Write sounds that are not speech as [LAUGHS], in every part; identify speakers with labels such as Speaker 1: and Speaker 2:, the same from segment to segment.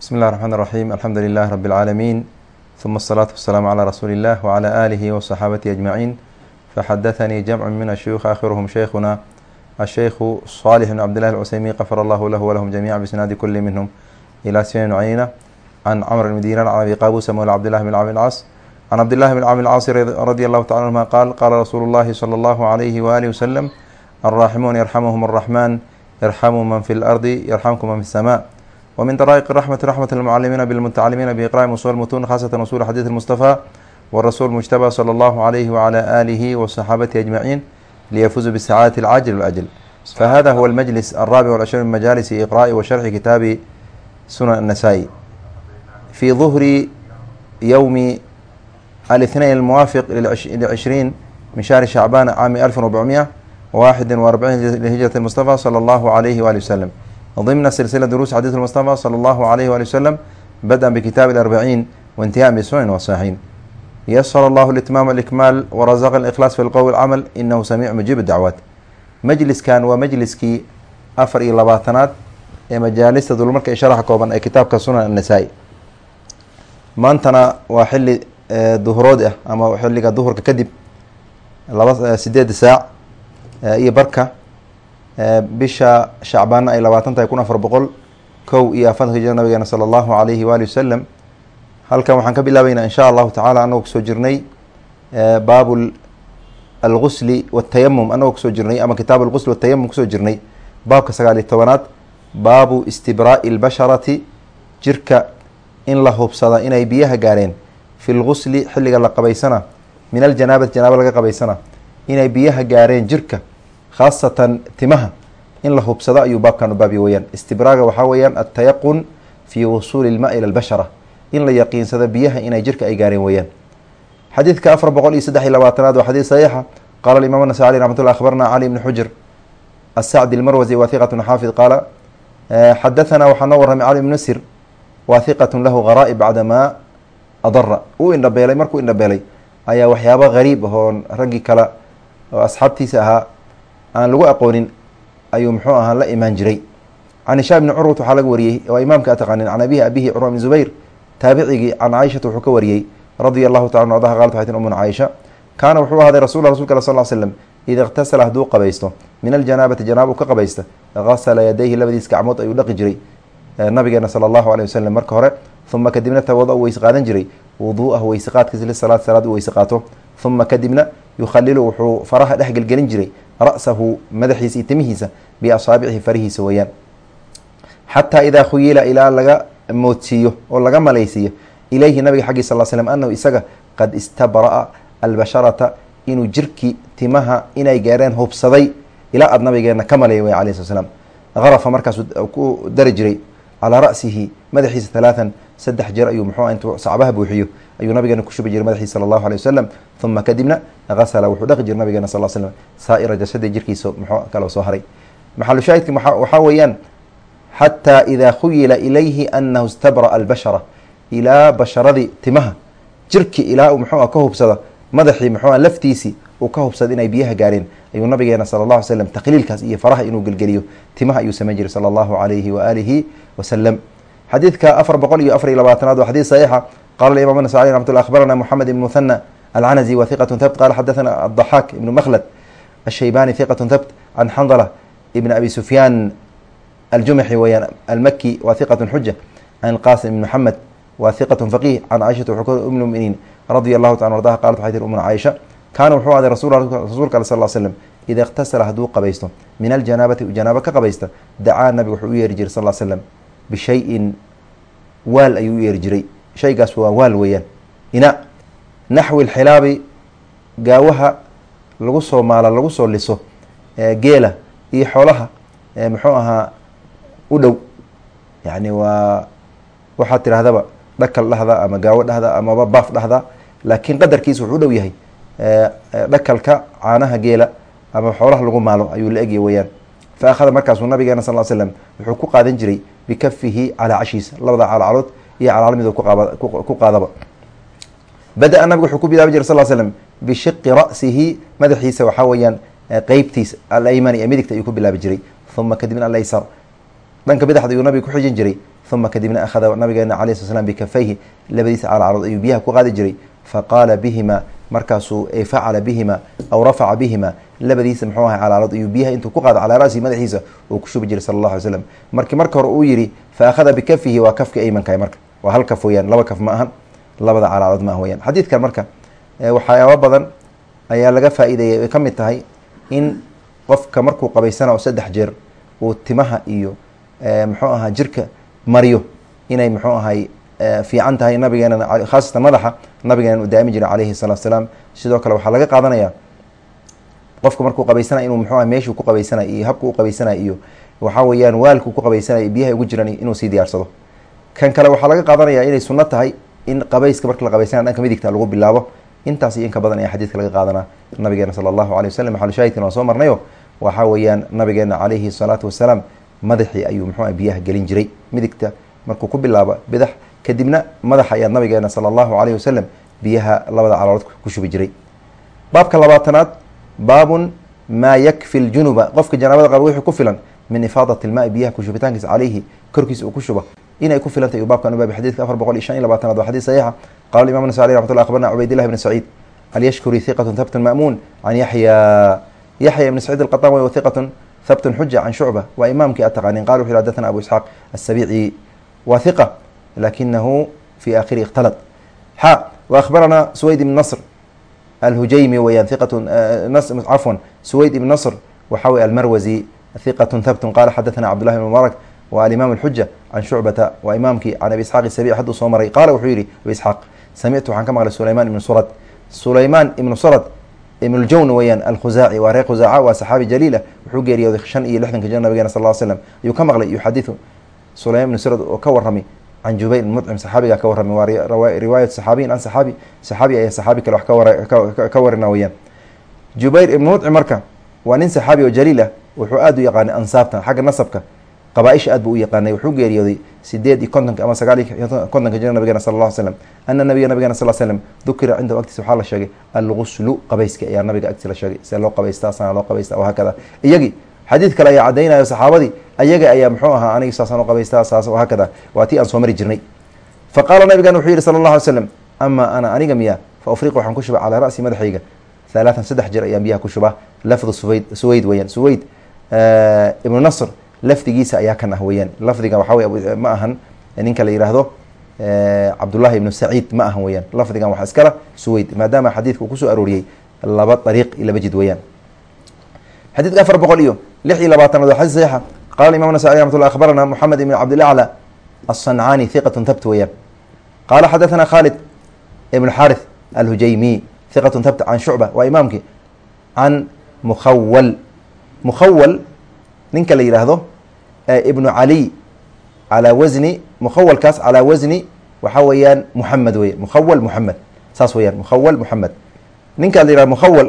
Speaker 1: بsم الlh الرحمن الرحيم الحمdu لله رب العاalمين ثم الصلاة والسلام على رsuuل الlh وعلى آله وصحاaبته أجمعين فxdثnي جمع من الشhyوخ آkhirهم شhيkhuna الشhيخ صالح بن عبد الله العسيمي غفر الله lh وlهم جميعا بسناad كل منهم إلى سنين عyنة عن cمر بن دينار عن أbي qاbوس mولى عبد الله بن cم الcاص عن عبد الله بن cم الcاص رضي الله تعالى عنهma qال qاla رsuuل الlhi صلى الله عليه وآله وسلم الراحمون يرحمهم الرحمن يرحموا mن في الأرض يرحمكم mن في السماء ومن طرائق الرحمة رحمة المعلمين بالمتعلمين بإقراء وصول المتون خاصة وصول حديث المصطفى والرسول المجتبى صلى الله عليه وعلى آله وصحابته أجمعين ليفوزوا بالسعادة العاجل والأجل فهذا هو المجلس الرابع والعشرين من مجالس إقراء وشرح كتاب سنن النسائي في ظهر يوم الاثنين الموافق للعشرين من شهر شعبان عام ألف وأربعمائة وواحد وأربعين لهجرة المصطفى صلى الله عليه وآله وسلم ضمن سلسلة دروس حديث المصطفى صلى الله عليه وآله وسلم بدءا بكتاب الأربعين وانتهاء بسنن والصحيحين يسر الله الإتمام والإكمال ورزق الإخلاص في القول والعمل إنه سميع مجيب الدعوات majliskan waa majliskii afar iyo labaatanaad ee majaalista dulmarka ee sharaxa kooban ee kitaabka sunan annasaa-i maantana waa xili duhurood ah ama xiliga duhurka kadib laba sideeda saac iyo barka bisha shacbaana ay labaatan tahay kun afar boqol kow iyo afartanka jira nabigeena sala allahu alayhi waali wasalam halkan waxaan ka bilaabeynaa insha allahu tacaala anagoo ku soo jirnay baab algusli watayamum anagoo ku soo jirnay ama kitaab algusli watayamum ku soo jirnay baabka sagaal iyo tobanaad baabu istibraa'i lbasharati jirka in la hubsada inay biyaha gaareen. Fi lgusli xilliga la qabaysana min aljanaabati janaaba laga qabaysana inay biyaha gaareen jirka khaasatan timaha. In la hubsado ayuu baabkan u baabya weyaan istibraaga waxaa weeyaan altayaqun fi wusuuli ilma ila lbashara in la yaqiinsado biyaha inay jirka ay gaareen weeyaan. Xadiidka afar boqol iyo saddex iyo labaatanaad waa xadiid saxiixa. Qaala alimaam anasai alي raxmat akhbarna cali bni xujr asacdi almarwasi wathiqatun xaafid qaala xadathana waxaa noo warramay cali bn nasir wathiqatun lahu gharaaib bacda adara uu indhabeelay markuu indhabeelay ayaa waxyaaba gariib ahoon raggii kale oo asxaabtiisa ahaa aan lagu aqoonin ayuu muxuu ahaa la imaan jiray. Can hishaam bni curwat waxaa laga wariyey waa imaamka taqaanin can abihi abihi curwa bn zubayr taabicigii can caaishata wuxuu ka wariyey radia allahu taala an ardaha qalat waxay tin caaisha kaana wuxuu ahaaday rasul rasulka al sal l slam ida iqtasala hadduu qabaysto min aljanaabati janaaba u ka qabaysta gasala yadayhi labadiis gacmood ayuu dhaqi jiray nabigeena sala allahu aleyh wasalam marka hore uma kadibna tawada u weyse jiray wuduu'ah weyse qaadkiisa lisalaad salaad u weyse uma kadibna yukhalilu wuxuu faraha dhex gelgelin jiray ra'sahu madaxiisa iyo timihiisa biasaabicihi farihiisa weeyaan. Xataa idaa khuyila ilaa laga moodsiiyo oo laga malaysiiyo ilayhi nabiga xaggi sal slm anahu isaga qad istabra'a albasharata inuu jirkii timaha inay gaareen hubsaday ilaa aad nabigeena ka maleeya way alayh slat slam harafa markaasuu ku dari jiray calaa ra'sihi madaxiisa halaathan saddex jeer ayuu muxuu intuu sacbaha buuxiyo ayuu nabigeena ku shubi jiray madaxiisa sala allahu alay wasalam uma kadibna gasala wuxuu dhaqi jiray nabigeena sal slm saa'ira jasadi jirkiisa muxuu kala soo haray. Maxalu shaahidka waxaa weeyaan xataa idaa khuyila ilayhi anahu istabra'a albashara ilaa basharadii timaha jirki ilaa uu muxuu ka hubsada madaxii muxuu laftiisii uu ka hubsada inay biyaha gaareen ayuu nabigeena sala allah alay slam taqliilkaas iyo faraha inuu gelgeliyo timaha ayuu samayn jiray sala allahu alayhi waaalihi wasalam xadiidka afar boqol iyo afar iyo labaatanaad waa xadiid saxiixa. Qala imam nasai raxmat llah akhbarana moxamed ibn muthana alcanazi wa hiqatu thabt. Qala xadathana adaxaak ibnu makhlad ashaybani hiqatu thabt. Can xandala ibn abi sufyaan aljumaxi weyaan almaki wa hiqatu xuja can qasim ibn moxamed wa hiqat faqih. Can caaishata um muminiin radia allahu taala ardaha qalat waxay tiri umna caaisha kaana wuxuu ahday rasuulka ale sal slam ida iqtasala hadduu qabaysto min aljanaabati janaaba ka qabaysta dacaa nabiga wuxuu u yeeri jiray sal slam bishayin waal ayuu u yeeri jiray shaygaas waa waal weeyaan ina naxwi lxilaabi gaawaha lagu soo maala lagu soo liso geela iyo xoolaha muxuu ahaa u dhow yani waa waxaad tirahdaba dhakal dhahda ama gaawo dhahda amaba baaf dhahda laakiin qadarkiisa wuxuu u dhow yahay dhakalka caanaha geela ama xoolaha lagu maalo ayuu la egya weyaan fa akhada markaasuu nabigeena sal slam wuxuu ku qaadan jiray bikafihi calaa labada calacalood iyo calaalmid ku qaadaba bada-a nabiga wuxuu ku bilaabi jiray sal slam bishiqi ra'sihi madaxiisa waxaa weeyaan qeybtiisa alaymani ee midigta ayuu ku bilaabi jiray uma kadibna alaysar dhanka bidxda ayuu nabiga kuxijin jiray uma kadibna akhada nabigeena alayh sl slam bikafayhi labadiisa calcarood ayuu biyaha ku qaadi jiray faqaala bihima markaasuu facala bihima aw rafaca bihima labadiisa muxuu ahay calaalad ayuu biyaha intuu ku qaado calaa ra'sihi madaxiisa uu ku shubi jiray sala allah alay slam markii marka hore uu yihi fa akhada bikafihi waa kafka aymankahay marka. Waa hal kaf weyaan laba kaf ma ahan labada calaalood ma weyaan xadiidkan marka waxyaaba badan ayaa laga faa'iideeyay ay ka tahay in qofka markuu qabaysana oo saddex jeer uu timaha iyo muxuu ahaa jirka mariyo inay muxuu ahay fiican tahay nabigeena khaasatan madaxa nabigeena u daami jiray calayhi salaatu salaam. Sidoo kale waxaa laga qaadanaya qofka markuu qabaysanay inuu muxuu ah meeshuu ku qabaysanay iyo habku u qabaysanay iyo waxaa weeyaan waalku ku qabaysanay biyaha ugu jiran inuu sii diyaarsado. Kan kale waxaa laga qaadanaya inay sunno tahay in qabayska marka la qabaysanaya dhanka midigta lagu bilaabo. Intaas iyo in ka badan ayaa xadiidka laga qaadanaa. Nabigeena sala allahu alay wasalam maxalushaahidkan waan soo marnayo waxaa weeyaan nabigeena calayhi salaatu wasalaam madaxii ayuu muxuu ah biyaha gelin jiray. Midigta markuu ku bilaabo bidax kadibna madaxa ayaa nabigeena sala allahu alayhi wasalam biyaha labada caloolood ku shubi jiray. Baabka labaatanaad baabun maa yakfi ljunuba qofka janaabada qaba wixii ku filan min ifaadati ilmaai biyaha kushubitaankiisa caleyhi korkiisa uu ku shubo inay ku filantay baabkan ubaabi xadidka afar boqol iyo shan iyo labaatanaad waa xadis saxiixa qala imam nasai raxmat llah akhbarna cubaydillah ibn saciid alyashkuri hiqatun habtun ma'muun can yaxya yaxya ibn saciid alqataan wey hiqatun habtun xuja can shucba waa imaamkii ad taqaanin qala wuxu hadatana abu isxaaq asabici wa hiqa lakinahu fi akhiri ikhtalad. Xa wa akhbarana suwayd ibn nasr alhujaymi weyaan cafwan suwayd ibn nasr waxa wey almarwazi hiqatun habtun qala xadathana cabdullahi ibn mubarak wa alimaam alxuja can shucbata waa imaamkii can abi isxaaq isabici hadduu soo maray. Qaala wuxuu yihi abi isxaaq samictu waxaan ka maqlay sulayman ibnu surad. Sulayman ibnu surad ibn ljawn weyaan alkhuzaaci waa reer khuzaaca waa saxaabi jaliila wuxuu geeriyooday shan iyo lixdanka jir nabigeena sal l slam ayuu ka maqlay yuxadiu sulayman ibnu surad oo ka warramay can jubayr ibn mudcim saxaabigaa ka warramay waa riwaayat saxaabiyin an saxaabi saxaabi ayaa saxaabi kale wax ka warina weyaan jubayr ibn mudcim marka waa nin saxaabi oo jaliil ah wuxuu aada u yaqaanay ansaabta xagga nasabka qabaaisha aad buu u yaqaanay wuxuu geeriyooday sideed iyo kontonka ama sagaal kontonka jir nabigeena sal ll slam ana nabiya nabigena sal slam dukira cindahu agtiisa waxaa la sheegay alguslu qabayska ayaa nabiga agtiisa la sheegay see loo qabaystaa sana loo qabaystaa wahaakada iyagii xadiid kale ayaa caddaynayo saxaabadii ayaga ayaa muxuu ahaa aniga saasaan u qabaystaa saas wahaakada waa tii aan soo mari jirnay. Fa qaala nabigan wuxuu yihi sala allah alay slam ama ana aniga miya fa afriq waxaan ku shubaa calaa ra'si madaxayga. Halaatan saddex jir ayaan biyaha ku shubaa lafdu suwayd suwayd weyaan suwayd ibnu nasr lafdigiisa ayaa kan ah weyaan lafdiga waxaa ma ahan ninka la yihaahdo cabdullahi ibnu saciid ma ahan weyaan lafdigan waxaa iskala suweyd maadaama xadiidka uu ku soo arooriyey laba dariiq iyo laba jid weyaan xadiidka afar boqol iyo lix iyo labaatanaad waa xadis saxiixa. Qala imam nasai raxmat llah akhbarana moxamed ibn cabdilacla aلصancani hiqatun tabt weyaan qaala xadathana khalid ibn xarith alhujaymi hiqatun tabt can shucba waa imaamkii. Can mukhawal mukhawal ninka la yihaahdo ibnu caliy calaa wasni mukhawalkaas calaa wasni waxaa weeyaan muxamed weya mukhawal muxamed saas weyaan mukhawal muxamed ninka la yihahdo mukhawal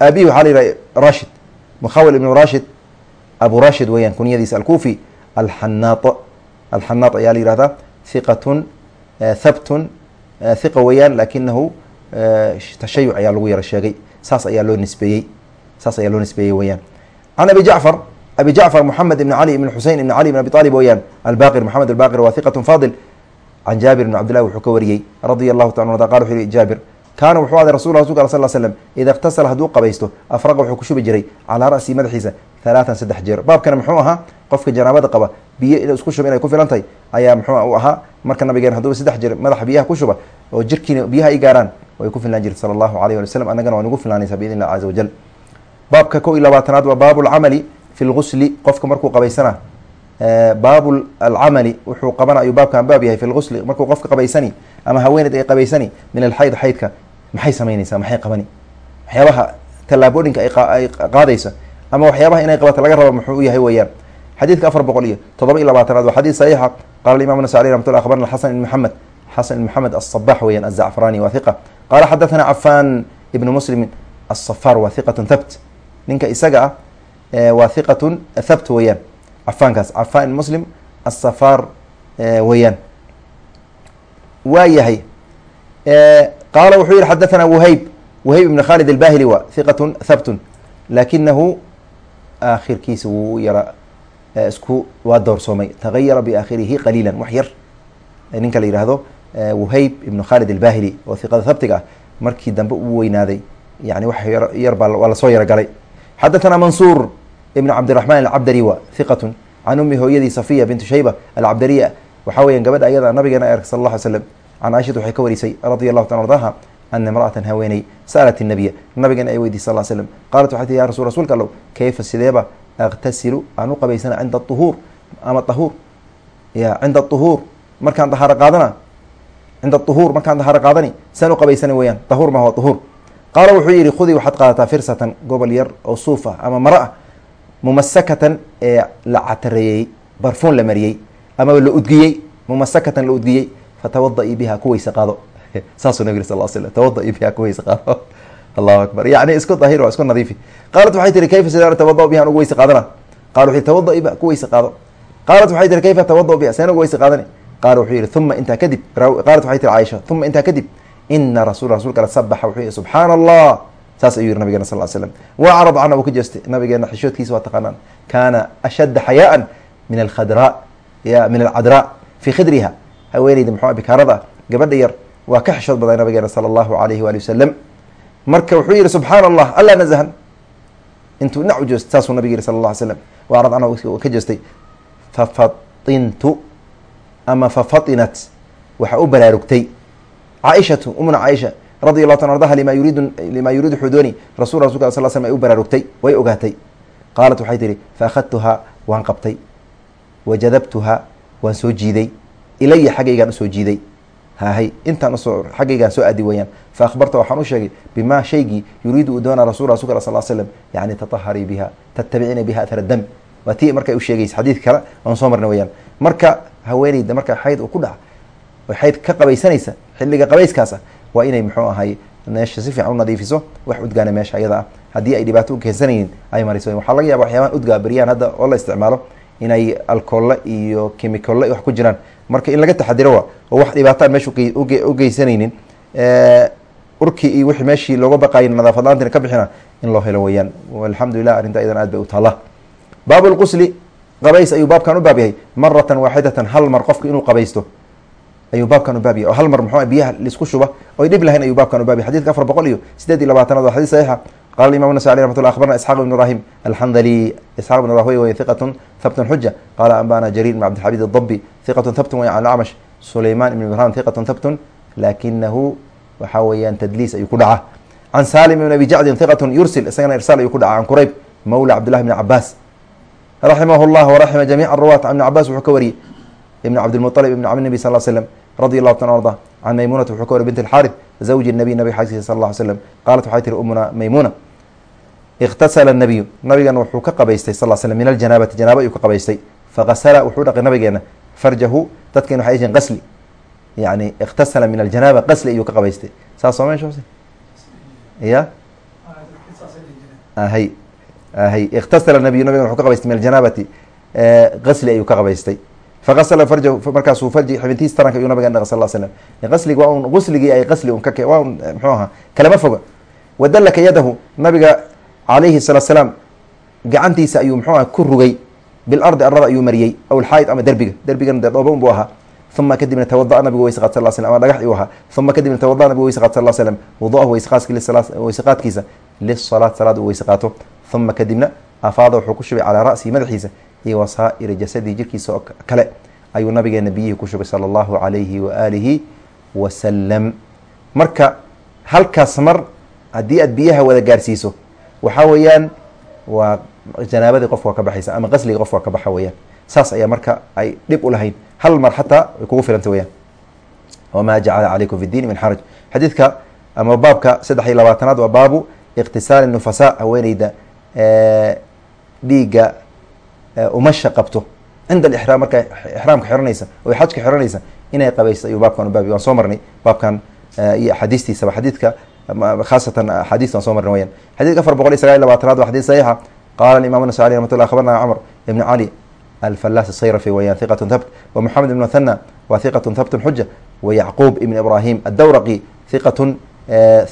Speaker 1: aabihi waxaa la yihah rashid. Mukhawal ibnu rashid abu rashid weyaan kunyadiisa alkufi alxanaat alxanaat ayaa la yihahdaa hiqatun habtun hiqa weeyaan lakinahu tashayuc ayaa lagu yaro sheegay. Saas ayaa loo nisbeeyey. Saas ayaa loo nisbeeyey weyaan can abi jacfar abi jacfar moxamed ibn cali ibn xusein ibn cali ibn abi alib weyaan albaqir moxamed albaqir waa hiqat fadil. Can jaabir ibn cabdillahi wuxuu ka wariyey radia allahu taala an qala wuxuu yihi jaabir kaana wuxuu aday rasul rasulka al sal slm ida اktasala hadduu qabaysto afraqa wuxuu ku shubi jiray calaa ra'sihi madaxiisa halaatan saddex jeer. Baabkana muxuu ahaa qofka janaabada qaba biyo in isku shuba inay ku filan tahay ayaa muxuu u ahaa marka nabigeen haduuba saddex jeer madaxa biyaha ku shuba oo jirkiina biyaha ay gaaraan way ku filnaan jirta sala allahu alayh ali waslm annagana waa nagu filnaanaysa biidn illah caza wajal. Baabka kow iyo labaatanaad waa baabu lcamali fi lgusli qofka markuu qabaysana baabu alcamali wuxuu qabana ayuu baabkan baab yahay fi lgusli markuu qofka qabaysani ama haweeneyd ay qabaysani min alxayd xaydka maxay ama waxyaabaha inay qabata laga raba muxuu u yahay weeyaan. Xadiidka afar boqol iyo todoba iyo labaatanaad waa xadiis saxiixa ah. qala imam nasali ramat llah abarna xasan ibn maxamed xasan ibn maxamed asabax weyan azacfrani wa hiqa qaala xadathana cafan ibnu muslimin asafar waa hiqatun thabt. Ninka isaga ah waa hiqatun thabt weeyaan cafaankaas cafan muslim asafar weeyaan. Waa yahay qaala wuxuu yihi xadathana wahayb wahayb ibn khalid albahili wa hiqatun thabtun lakinahu aakhirkiisa wuu yara isku waa doorsoomay. Tagayara biaakhirihi qaliilan wax yar. Ninka la yihahdo wahayb ibnu khalid albahili oo hiqada habtiga ah markii dambe uu weynaaday. Yani wax yar baa waa la soo yarogalay xadathana mansuur ibn cabdiraxman alcabdari wa can ummi hooyadii safiya bintu shayba alcabdariya. Waxaa weyan gabadha ayada nabigeena erk sal alla ly slam can caaishata waxay ka warisay radia allahu ta ardaha ana imra'atan haweeney sa'alat الnabiya nabigeena ay weydiy sal slam qaalat waxay tii ya rasul rasuulka allow kayfa sideeba aktasilu aan u qabaysana cinda uhuur ama ahuur ya cinda ahuur markaan dahaaro qaadana cinda ahuur markaan dahaaro qaadani saan u qabaysana weyaan ahuur ma huwa ahuur qaala wuxuu yihi khudii waxaad qaadataa firsatan gobol yar oo suuf ah ama maro ah mumasakatan ee la catareeyey barfuun la mariyey ama la udgiyey mumasakatan la udgiyey fatawada-i biha ku weyse qaado [LAUGHS] saasuu nabig sal l slam tawada-i biha ku allahu akbar. Yani isku dahir waa isku nadiifi. Qaalat waxay tihi kayfa sidaan tawada biha an ugu weyse qaadana? Qala wuxu tawada-i biha ku weyse qaado. Qaalat waxay tihi kayfa tawada biha seen ugu weyse qaadani? Qaala wuxuu yihi uma intaa kadib. Qaalat waxay tihi caaisha uma intaa kadib. Ina rasul rasulka sabaxa wuxuu yihi subxaana allah saas ayuu yihi nabigeena sal l slam wacrad cana uu ka jeestay nabigeena xishoodkiisa waa taqaanaan. Kaana ashadda xayaaan min alkhadraa ya min alcadraa fii khidriha. Haweeneyda muxua bikaarada ah gabadha yar waa ka xishood baday nabigeena sala allahu alayhi waali wasalam marka wuxuu yihi subxaana allah alla nazahan intuu dhinac u jeestay saasuu nabig yihi sala allah alay slam wacrad cana uu ka jeestay fafatintu ama fafatinat waxa u baraarugtay caaishatu umna caaisha radi allahu ta ardaha lima yuriidu lima yuriidu xudooni. Rasul rasulka sal slam ay u baraarugtay way ogaatay. Qaalat waxay tihi faakhadtuhaa waan qabtay. Wajadabtuhaa waan soo jiiday. Ilaya xaggaygaan u soo jiiday hahay intaan u soo xaggaygaan soo aadi weyaan fa akhbarta waxaan u sheegay bimaa shaygii yuriidu uu doona rasul rasulka sal slam yani tataharii biha tatabicina biha athar dam. Waa tii markay u sheegaysa xadiid kale aan soo marnay weyaan marka haweeneyda marka xayd uu ku dhaca oy xayd ka qabaysanaysa xilliga qabayskaasa waa inay muxuu ahay meesha si fiican u nadiifiso wax udgaana meesha ayada ah. Haddii ay dhibaato u keensanaynin ay mariso. Waxaa laga yaaba waxyaabahan udgaa beryaan hadda oo la isticmaalo inay alkoolle iyo kimikolle wax ku jiraan marka in laga taxadiro wa oo wax dhibaataan meesha u geysanaynin urkii iyo wixii meeshii looga baqayo nadaafad la'aantina ka bixina in loo helo weyaan alxamdulilah arrinta iyadan aad bay u taalla baabu qabays ayuu baabkan u baab yahay. Maratan waaxidatan hal mar qofku inuu qabaysto ayuu baabkan u baab yahay. Oo hal mar muxuu biyaha la isku shuba? Oy dhib lahayn ayuu baabkan u baab yahay. Xadidka afar boqol iyo sideed iyo labaatanaad waa xadis saxiixa qala imam nasai alih ramat llah akhbarna isxaq ibn ibrahim alxandali isxaq ibn rahwey wey hiqatun habtun xuja qala anbana jarir ibn cabdilxamid adabi hiqatun habtun wey can acmash sulayman ibn ibrahim hiqatun habtun lakinahu waxaa weeyaan tadliis ayuu ku dhaca can salim ibn abi jacdin hiqatun yursil isagana irsaal ayuu ku dhaca can qurayb mawla cabdillahi bn cabaas raximah llah waraxima jamic aruwaat ibn cabas wuxuu ka wariyey ibn cabdilmuطalib ibn cami nebi sal l slm radi allahu ta arda can maymunata wuxuu ka wariy bint alxaarith zawji nabiy nabiga xagsiisa sal lla ly slam qaalat waxay tihi umuna maymuna ikhtasala nabiyu nabigan wuxuu ka qabaystay sal l slm min aljanaabati janaaba ayuu ka qabaystay fagasala wuxuu dhaqay nabigeena farjahu dadkeen waxay yihiin qasli yani ikhtasala min aljanaaba qasli ayuu ka qabaystay saas soo meesha ya ahay ahay ikhtasala nabiyu nabigan wuxuu ka qabaystay min aljanaabati qasli ayuu ka qabaystay faasla farjahu markaasuu farji xibintiis taranka ayuu nabigan dhaqa sal l slam qasliga waa un gusligii ay qasli un ka waa un mxuu ahaa kalama foga wadallaka yadahu nabiga calayhi salaa slaam gacantiisa ayuu mxuu aha ku rugay. Bilardi arada ayuu mariyey. Aw ama derbiga. Derbigan dee dhooba un buu ahaa. Uma kadibna tawada'a nabigu qaad sal slam ama dhagax ayuu ahaa. Uma kadibna tawada'a nabigu weyse qaad sal slam wuduahu weyse qaadkiisa. Lisalaat salaad uu weyse uma kadibna afaada wuxuu ku shubay calaa ra'sihi madaxiisa iyo wasaa'iri jasadii jirkiisa oo kale. Ayuu nabigeena biyihii ku shubay sala allahu calayhi waaalihi wasalam marka halkaas mar haddii aad biyaha wada gaarsiiso waxaa weeyaan waa janaabadii qofka waa ka baxaysa ama qasligii qofka waa ka baxa weyaan saas ayaa marka ay dhib u hal mar xataa way kugu filanta weyaan wamaa jacala calaykum fi diini min xaraj. Xadiidka ama baabka saddex iyo labaatanaad waa baabu iqtisaali nufasaa haweeneyda dhiigga umasha qabto. Cinda alixraam markaa ixraamka xiranaysa oy xajka xiranaysa inay qabaysto ayuu baabkan u waan soo marnay baabkan iyo axaadiistiisaba xadiidka khaasatan axaadiista waan soo marnay weyaan xadidka afar boqol iyo sagaal iyo labaatanaad waa xadid saxiixa qala imam nasai alih ramat llah akhbarna cmr ibn cali alfalas sayrafi weyaan hiqatun thabt wa moxamed ibn muthana wa hiqatun thabtun xuja wa yacquub ibn ibrahim addawraqi hiqatun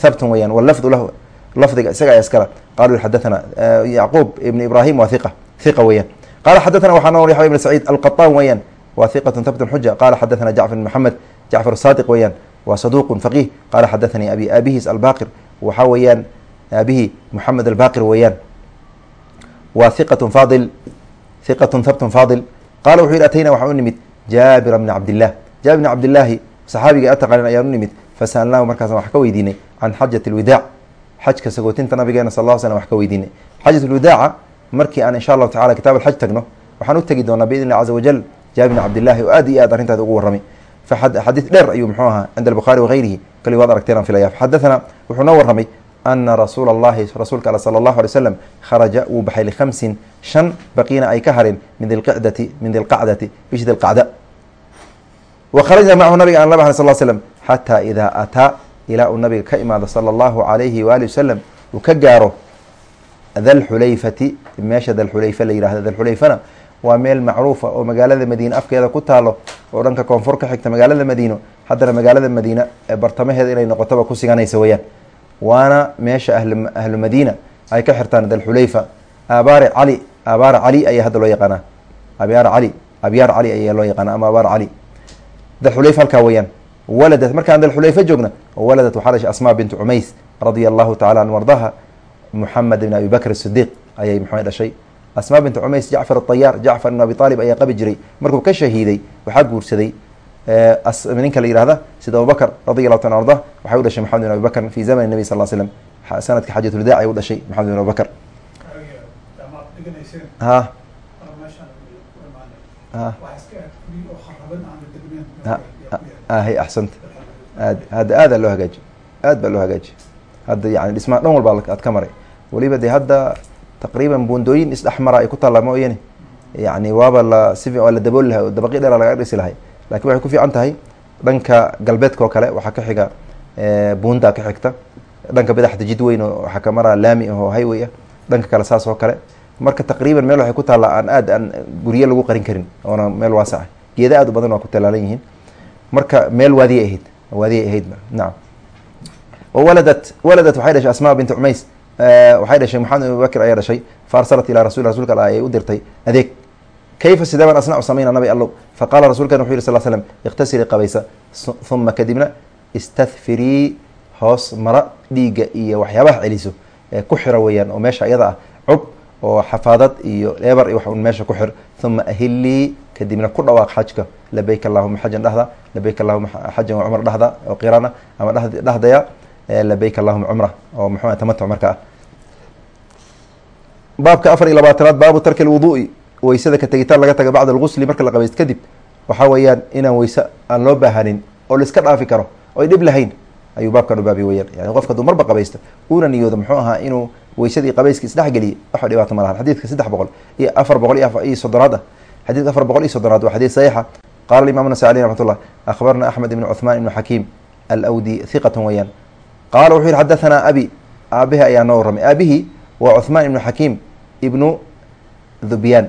Speaker 1: thabtun weyaan walafdu lahu lafdiga isaga ayaa iskala qalu xadathana yacquub ibn ibrahim waa hiqa hiqa weyaan qala xadathana waxaa noo yaxya ibn saciid alqaطan weeyaan wa hiqat habtun xuja qala xadathana jacfar bn maxamed jacfar sadiq weeyaan wa saduq faqih. Qala xadathanii abi abihis albaqir. Waxaa weeyaan aabihi moxamed albaqir weeyaan. Wa hiqatun faadil hiqatun habtun faadil qala wuxuu yihi atayna waxaan u nimid jaabira bni cabdillah jaabir bni cabdillaahi saxaabiga a taqaanin ayaan u nimid. Fasalnaahu markaas wax ka weydiinay can xajat lwidaac xajka sagootinta nabigeena sal l slm wax ka weydiinay. Xajat lwidaaca markii aan insha allahu tacala kitaab alxaj tagno waxaan u tegi doonaa biidn illah caza wajal jaabir bni cabdillahi oo aad iyo aad arrintaada ugu warramay faxadiid dheer ayuu muxuu ahaa cinda albukhaari wagayrihi kali waad aragteen aan filaya faxadathana wuxuu noo warramay ana rasuula allahi rasuulka al sala allahu alay slam kharaja wuu baxay likhamsin shan baqiina ay ka hareen min dilqicdati min dilqacdati bishi dilqacda wa kharajna macahu nabiga aan la baxnay sal slam xataa idaa ataa ilaa uu nabiga ka imaado sala allahu alayhi waali wasalam uu ka gaaro dalxulayfati meesha dalxulayfa la yihahda dalxulayfana waa meel macruufa oo magaalada madiine afkeeda ku taalo oo dhanka koonfur ka xigta magaalada madiino haddana magaalada madiina ee bartamaheeda inay noqotoba ku siganaysa weyaan waana meesha ahlu madiina ay ka xirtaan dalxulayfa. Aabaare cali aabaara cali ayaa hadda loo yaqaanaa. Abyaar cali abyaar cali ayaa loo yaqaana ama abaar cali dalxulayfa halkaa weyaan waladat markaan dalxulayfa joogna waladat waxaa dhashay asmaa bintu cumays radia allahu tacala an ardaha muxamed ibn abi bakr sidiiq ayay muxuu dhashay asmaa bintu cumays jacfar atayaar jacfar ibn abi aalib ayaa qabi jiray. Markuu ka shahiiday waxaa guursaday ninka la yihahda sida abubakr radi allahu ta arda waxay u dhashay maxamed bin abi bakr fi zamani nabi sal slam sanadka xajatulwadac ay u dhashay maxamed bin abi bakr ha? Axsanta. Aad hadda aada loo hagaaji. Aad baa loo hagaaji. Hadda yani dhismaa dhan walba aad ka maray. Waliba de hadda taqriiban buundooyin isdhexmara ay ku taallaa mooyane yani waaba la si waa la dabooli lahay oo dabaqi dheera laga dhisi lahay laakiin waxay ku fiican tahay dhanka galbeedka oo kale waxaa ka xiga buunda ka xigta dhanka badaxda jid weyn oo waxaa ka maraa laami ah oo highway ah dhanka kale saas oo kale marka taqriiban meel waxay ku taallaa aan aad aan guryo lagu qarin karin oona meel waasac ah geeda aad u badan waa ku talaalan yihiin marka meel waadiyay ahayd waadiyay ahaydba nacam waladat waladat waxay dhashay asmaa bintu cumays waxay dhashay maxamed abi bakr ayaa dhashay faarsalat ilaa rasul rasulka al ayay u dirtay. Adeeg kayfa sidee baan asnacu samayna nabi allow? Faqaala rasulkan wuxu yiri sal slam ikhtasilii qabaysa huma kadibna istahfirii hoos mara dhiigga iyo waxyaabaha celiso ee ku xira weeyaan oo meesha iyada ah cub oo xafaadad iyo eebar iyo wax un meesha ku xir. Huma ahilii kadibna ku dhawaaq xajka. Labayk allahuma xajan dhahda labayk allahuma xajan wa cumra dhahda oo qirana ama dhahdaya labayk allahuma cumra oo muxuu tamatuc marka ah. Baabka afar iyo labaatanaad baabu tarki alwuduu'i weysada ka tegitaan laga taga bacda algusli marka la qabayst kadib waxaa weeyaan inaan weyse aan loo baahanin oo laiska dhaafi karo oy dhib lahayn ayuu baabkan u baabi weyaan yani qofka haduu marba qabaysto uuna niyoodo muxuu ahaa inuu weysadii qabayska isdhexgeliye waxa dhibaato ma lahan xadiidka saddex boqol iyo afar boqol iyo soddonaad ah. Xadidka afar boqol iyo soddonaad waa xadiid saxiixa. Qala imam nasai aleyh raxmat ullah akhbarna axmed ibn cuثmaan ibn xakiim alawdi hiqatan weeyaan qaala wuxuu yihi xadathana abi aabihi ayaa noo warramay aabihi waa cuثmaan ibnu xakiim ibnu dhubyaan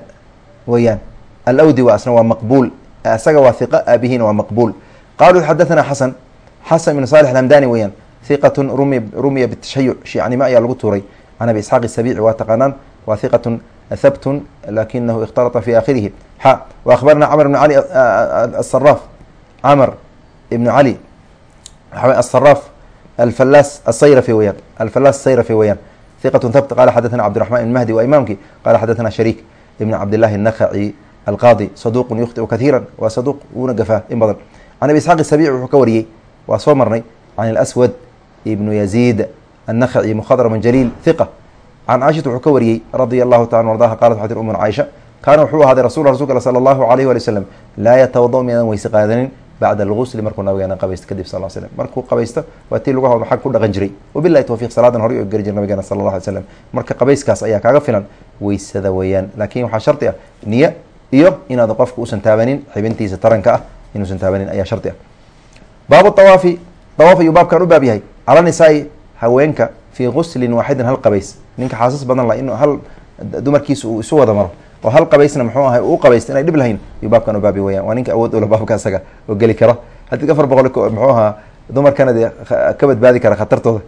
Speaker 1: weeyaan alawdi waa asna waa maqbuul isaga waa hiqa aabihina waa maqbuul qalu xadathana xasan xasan ibn salix alhamdani weeyaan hiqatun rumi rumiya bitashayuc shiicnimo ayaa lagu tuuray can abi isxaaq isabici waa taqaanaan waa hiqatun habtun lakinahu ikhtalata fi akhirihi xa wa akhbarna camr ibn cali asaraaf camr ibn cali asaraaf alfalas asayrafi weyaan alfalas asayrafi weyaan hiqatu thabt qala xadathana cabdiraxman ibn mahdi waa imaamkii qala xadathana shariik ibn cabdillahi nakaci alqaadi saduqun yukhtiu kathiira waa saduq wuuna gafaa in badan can abi isxaaq sabiici wuxuu ka wariyey waa soo marnay can ilaswad ibnu yaziid annakhaci mukhadraman jaliil hiqa can caaishata wuxuu ka wariyey radia allahu taala ardaha qalat waxati umun caaisha kaana wuxuu ahaaday rasul rasulka sala allahu alayh wali w slam laa yatawada' mi aan weyse qaadanin bacda algusli markuu nabigeena qabaysto kadib sal slm markuu qabaysto waa tii lugahooda xag ku dhaqan jiray wabilahi towfiiq salaadan horay oo geli jira nabigeena sala allah alay marka qabayskaas ayaa kaaga filan weysada weeyaan laakiin waxaa shardi ah niyo iyo inaad qofka usan taabanin xibintiisa taranka ah inuusan taabanin ayaa shardi ah baabu awaafi dawaaf ayuu baabkan u baab yahay cala nisaai haweenka fii guslin waaxidin hal qabays ninka xaasas badan la in hal dumarkiisa uu isu wada maro oo hal qabaysna muxuu ahay uu qabaysta inay dhib lahayn ayuu baabkan u baabi weyaan waa ninka awood ula baabka isaga oo geli karo. Xadiidka afar boqol muxuu ahaa dumarkana dee ka badbaadi kara khatartooda.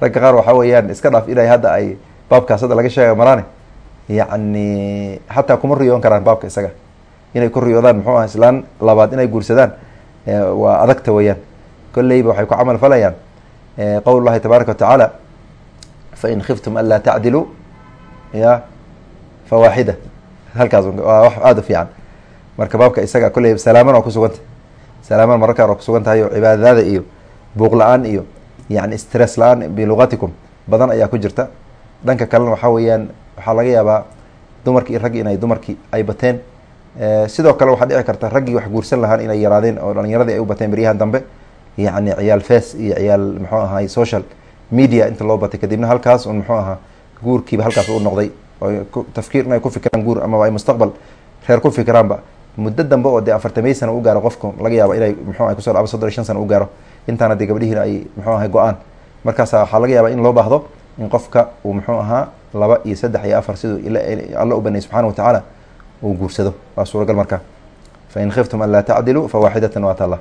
Speaker 1: Ragga qaar waxaa weeyaan iska dhaaf inay hadda ay baabkaas hadda laga sheega maraane. Yacni xataa kuma riyoon karaan baabka isaga. Inay ku riyoodaan muxuu aha islaan labaad inay guursadaan waa adagta weeyaan. Kolleyba waxay ku camal falayaan qowl llahi tabaaraka watacaala fain khiftum anlaa tacdiluu ya fawaaxida halkaas waa wax u fiican. Marka baabka isaga kolley salaaman waa kusuganta salaaman mararkaan waa kusugan tahay oo cibaadadaada iyo buuq la'aan iyo yani stress la'aan bilugatikum badan ayaa ku jirta. Dhanka kalena waxaa weeyaan waxaa laga yaabaa dumarkii raggi inay dumarkii ay bateen. Sidoo kale waxaa dhici karta raggii wax guursan lahaan inay yaraadeen oo dhalinyaradii ay u bateen beryahan dambe. Yacni ciyaal face iyo ciyaal muxuu ahay social media inta loo batay. Kadibna halkaas un muxuu ahaa guurkiiba halkaas u noqday tafkiir inay ku fikiraan guur amaba ay mustaqbal reer ku fikiraanba. Muddo dambe oo dee afartamey sana u gaaro qofku laga yaabo inay muxuu ahay kuso laba soddon iyo shan sana u gaaro. Intaana dee gabdhihiina ay muxuu ahay go'aan. Markaasa waxaa laga yaabaa in loo baahdo in qofka uu muxuu ahaa laba iyo saddex iyo afar siduu alla u banay subxaana watacaala uu guursado. Waa suuragal marka. Fain khiftum an laa tacdiluu fawaaxidatan waa talla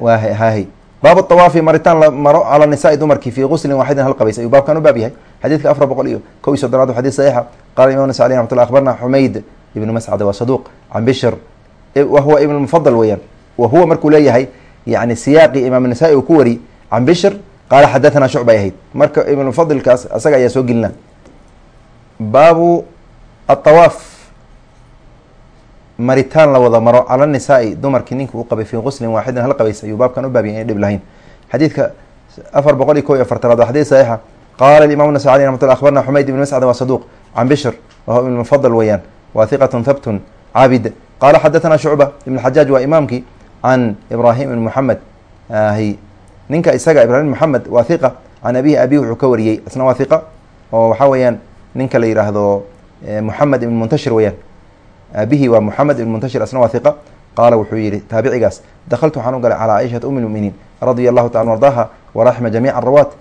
Speaker 1: waa haahay baabu awaafi maritaan la maro cala nisaai dumarkii fii guslin waaxidin hal qabays. Ayuu baabkan u baab yahay xadiidka afar boqol iyo kow iyo soddonaad xadis saxiixa. Qala imam nasa alih ramat llah akhbarna xumayd ibnu mascad waa saduuq can bishr. Wa huwa ibn mufadal weeyaan. Wa huwa markuu leeyahay yani siyaaqii imaam nasaa-i uu ku wari can bishr qaala xadathana shucbay ahayd. Marka ibnmufadilkaas asaga ayaa soo gelina. Baabu atawaaf maritaan la wada maro cala nisaai dumarkii ninka uu qabay fii guslin waaxidin hal qabays ayuu baabkan u baabiyay inay dhib lahayn. Xadiidka afar boqol iyo kow iyo afartanaad waa xadis saxiixa qaala imam ramat llah akhbarna xumayd ibn mascad waa saduuq can bishr wahuwa ibn mufadal weeyaan wa hiqatun habtun caabid qaala xadathana shucba ibn xajaaj waa imaamkii can ibrahim ibn moxamed hy ninka isaga ibrahim moxamed waa hiqa can abihi abihi wuxuu ka wariyey isna waa hiqa oo waxaa weeyaan ninka la yihaahdo moxamed ibn muntashir weeyaan aabihi waa moxamed ibn muntashir isna waa hiqa qaala wuxuu yihi taabicigaas dakaltu waxaan u galay calaa caaishata um lmuminiin radia allahu taala ardaaha waraxima jamiica arawaat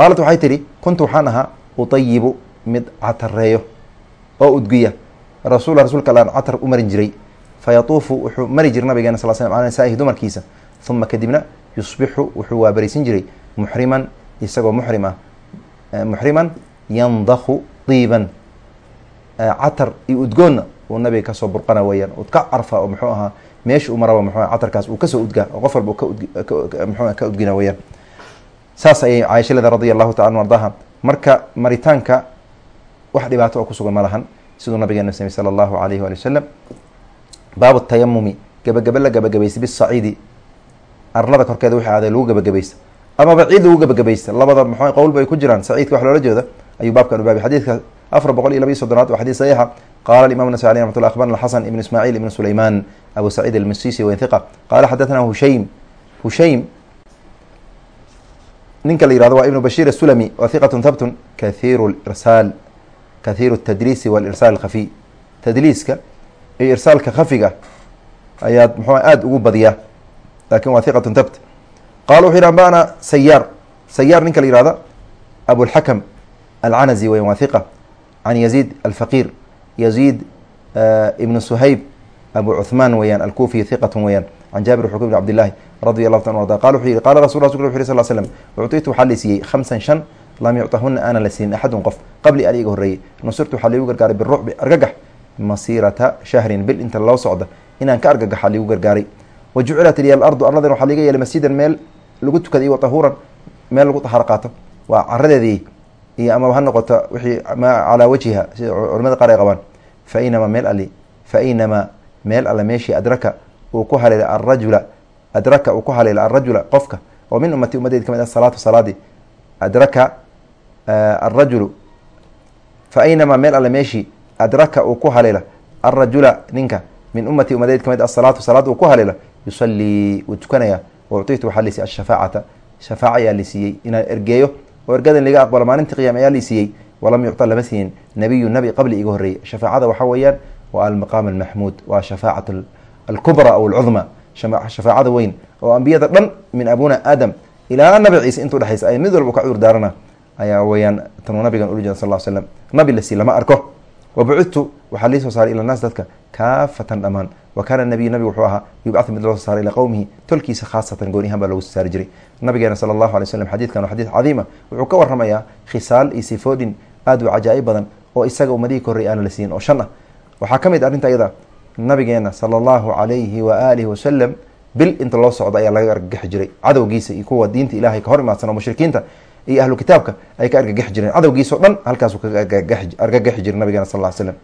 Speaker 1: qaalat waxay tihi kuntu waxaan ahaa utayibu mid catareeyo oo udgiya rasuula rasuulka allaan catar u marin jiray fayatuufu wuxuu mari jiray nabigeena sal slm cala nisaa'ihi dumarkiisa. Uma kadibna yusbixu wuxuu waabaraysin jiray. Muxriman isagoo muxrim ah muxriman yandaku diiban. Catar iyo udgoonna uu nabiga ka soo burqana weeyaan. Udka carfa oo muxuu ahaa meesha u maraba muxuu catarkaas uu ka soo udgaa oo qof walba kaudmxu ka udgina weeyaan saas ayay caaisha leeda radia allahu taala anu marka maritaanka wax dhibaato oo kusugan ma lahan siduu nabigeena samey sala allahu alayhi waali wasalam baabu tayamumi gabagabe la gabagabaystay bisaciidi arlada korkeeda wixii aaday lagu gabagabaysta. Amaba ciid lagu gabagabaysta. Labada mxu qowlba ay ku jiraan. Saciidka wax loola jeeda ayuu baabkan u baabay xadiidka afar boqol iyo laba iyo soddonaad waa xadis saxiixa. Qala imam nasa alي ramat llah akhbarna xasan ibn ismaaciil ibn sulayman abu saciid almisisi wen hiqa qala xadathana hushaym. Hushaym ninka la yihahdo waa ibnu bashir asulami wa hiqatun habtun kathiru irsaal kathiru tadriisi walirsaal alkhafiy tadliiska iyo irsaalka khafiga ayaad mxu aada ugu badiyaa laakiin waa hiqatun thabt. Qala wuxu yhi ambana sayaar sayaar ninka la yihahda abulxakam alcanazi weyan waa hiqa can yaziid alfaqir yaziid ibn suhayb abu cuثmaan weyaan alkufi hiqatun weyaan can jaabir wuxuu ku bn abdillahi radi allahu ta arda qala wuxuu yihi qala rasul rasul wuxu yhi sal slm uctitu waxaa la siiyey khamsan shan lam yucطahuna aanan la siinin axadun qof qabli an iga horreeyey nusirtu waxaa liigu gargaaray birucbi argagax masiirata shahrin bil inta loo socda inaan ka argagaxa liigu gargaaray wa jucilat liya alardu arladan waxaa liga yeelay masjidan meel lagu tukada iyo watahuuran meel lagu tahaaro qaato waa caradeedii iyo amaba ha noqoto wixii ma calaa wajhiha sida uu ku haleela arajula adraka uu ku haleela arajula qofka. Oo min ummati ummadeed ka mid ah salaatu salaadii adraka arajulu fa meel alle meeshii adraka uu ku haleela arajula ninka. Min ummati ummadeed ka mid asalaatu salaad uu ku haleela yusalii wuu tukanaya. Uctitu waxaa lisiiyey ashafaacata shafaaca ayaa lisiiyey inaan ergeeyo. Oo ergadan laga aqbalo maalinta qiyam ayaa lisiiyey walam yucta lama siinin nabiyu nabi qabli iga horreeyey shafaacada waxaa weeyaan waa almaqaam almaxmuud waa shafaacat alkubra aw alcudma shafaacada weyn oo ambiyada dhan min abuna aadam ilaa nabi ciise intuu dhexaysa ay mid walba ka cudur daarana ayaa weyaan tanuu nabigan uli jira sal slam nabi lasi lama arko wabucidtu waxaa lii soo saaray ila naas dadka kaafatan dhammaan wa kaana nabiyu nabigu wuxuu ahaa yubcathu mid loo soo saaray ilaa qowmihi tolkiisa khaasatan gooni ahaan baa loogu soo saari jiray nabigeena sala allahu alay slam xadidkan waa xadiid cadiima wuxuu ka waramayaa khisaal iyo nabigeena sala allahu calayhi wa aalihi wasalam bil inta loo socdo ayaa laga argagaxi jiray. Cadowgiisa iyo kuwa diinta ilahay ka hor imaadsan oo mushrikiinta iyo ahlu kitaabka ay ka argagaxi jireen. Cadowgiisa o dhan halkaasuu ka argagaxi jiray nabigeena sal ly slam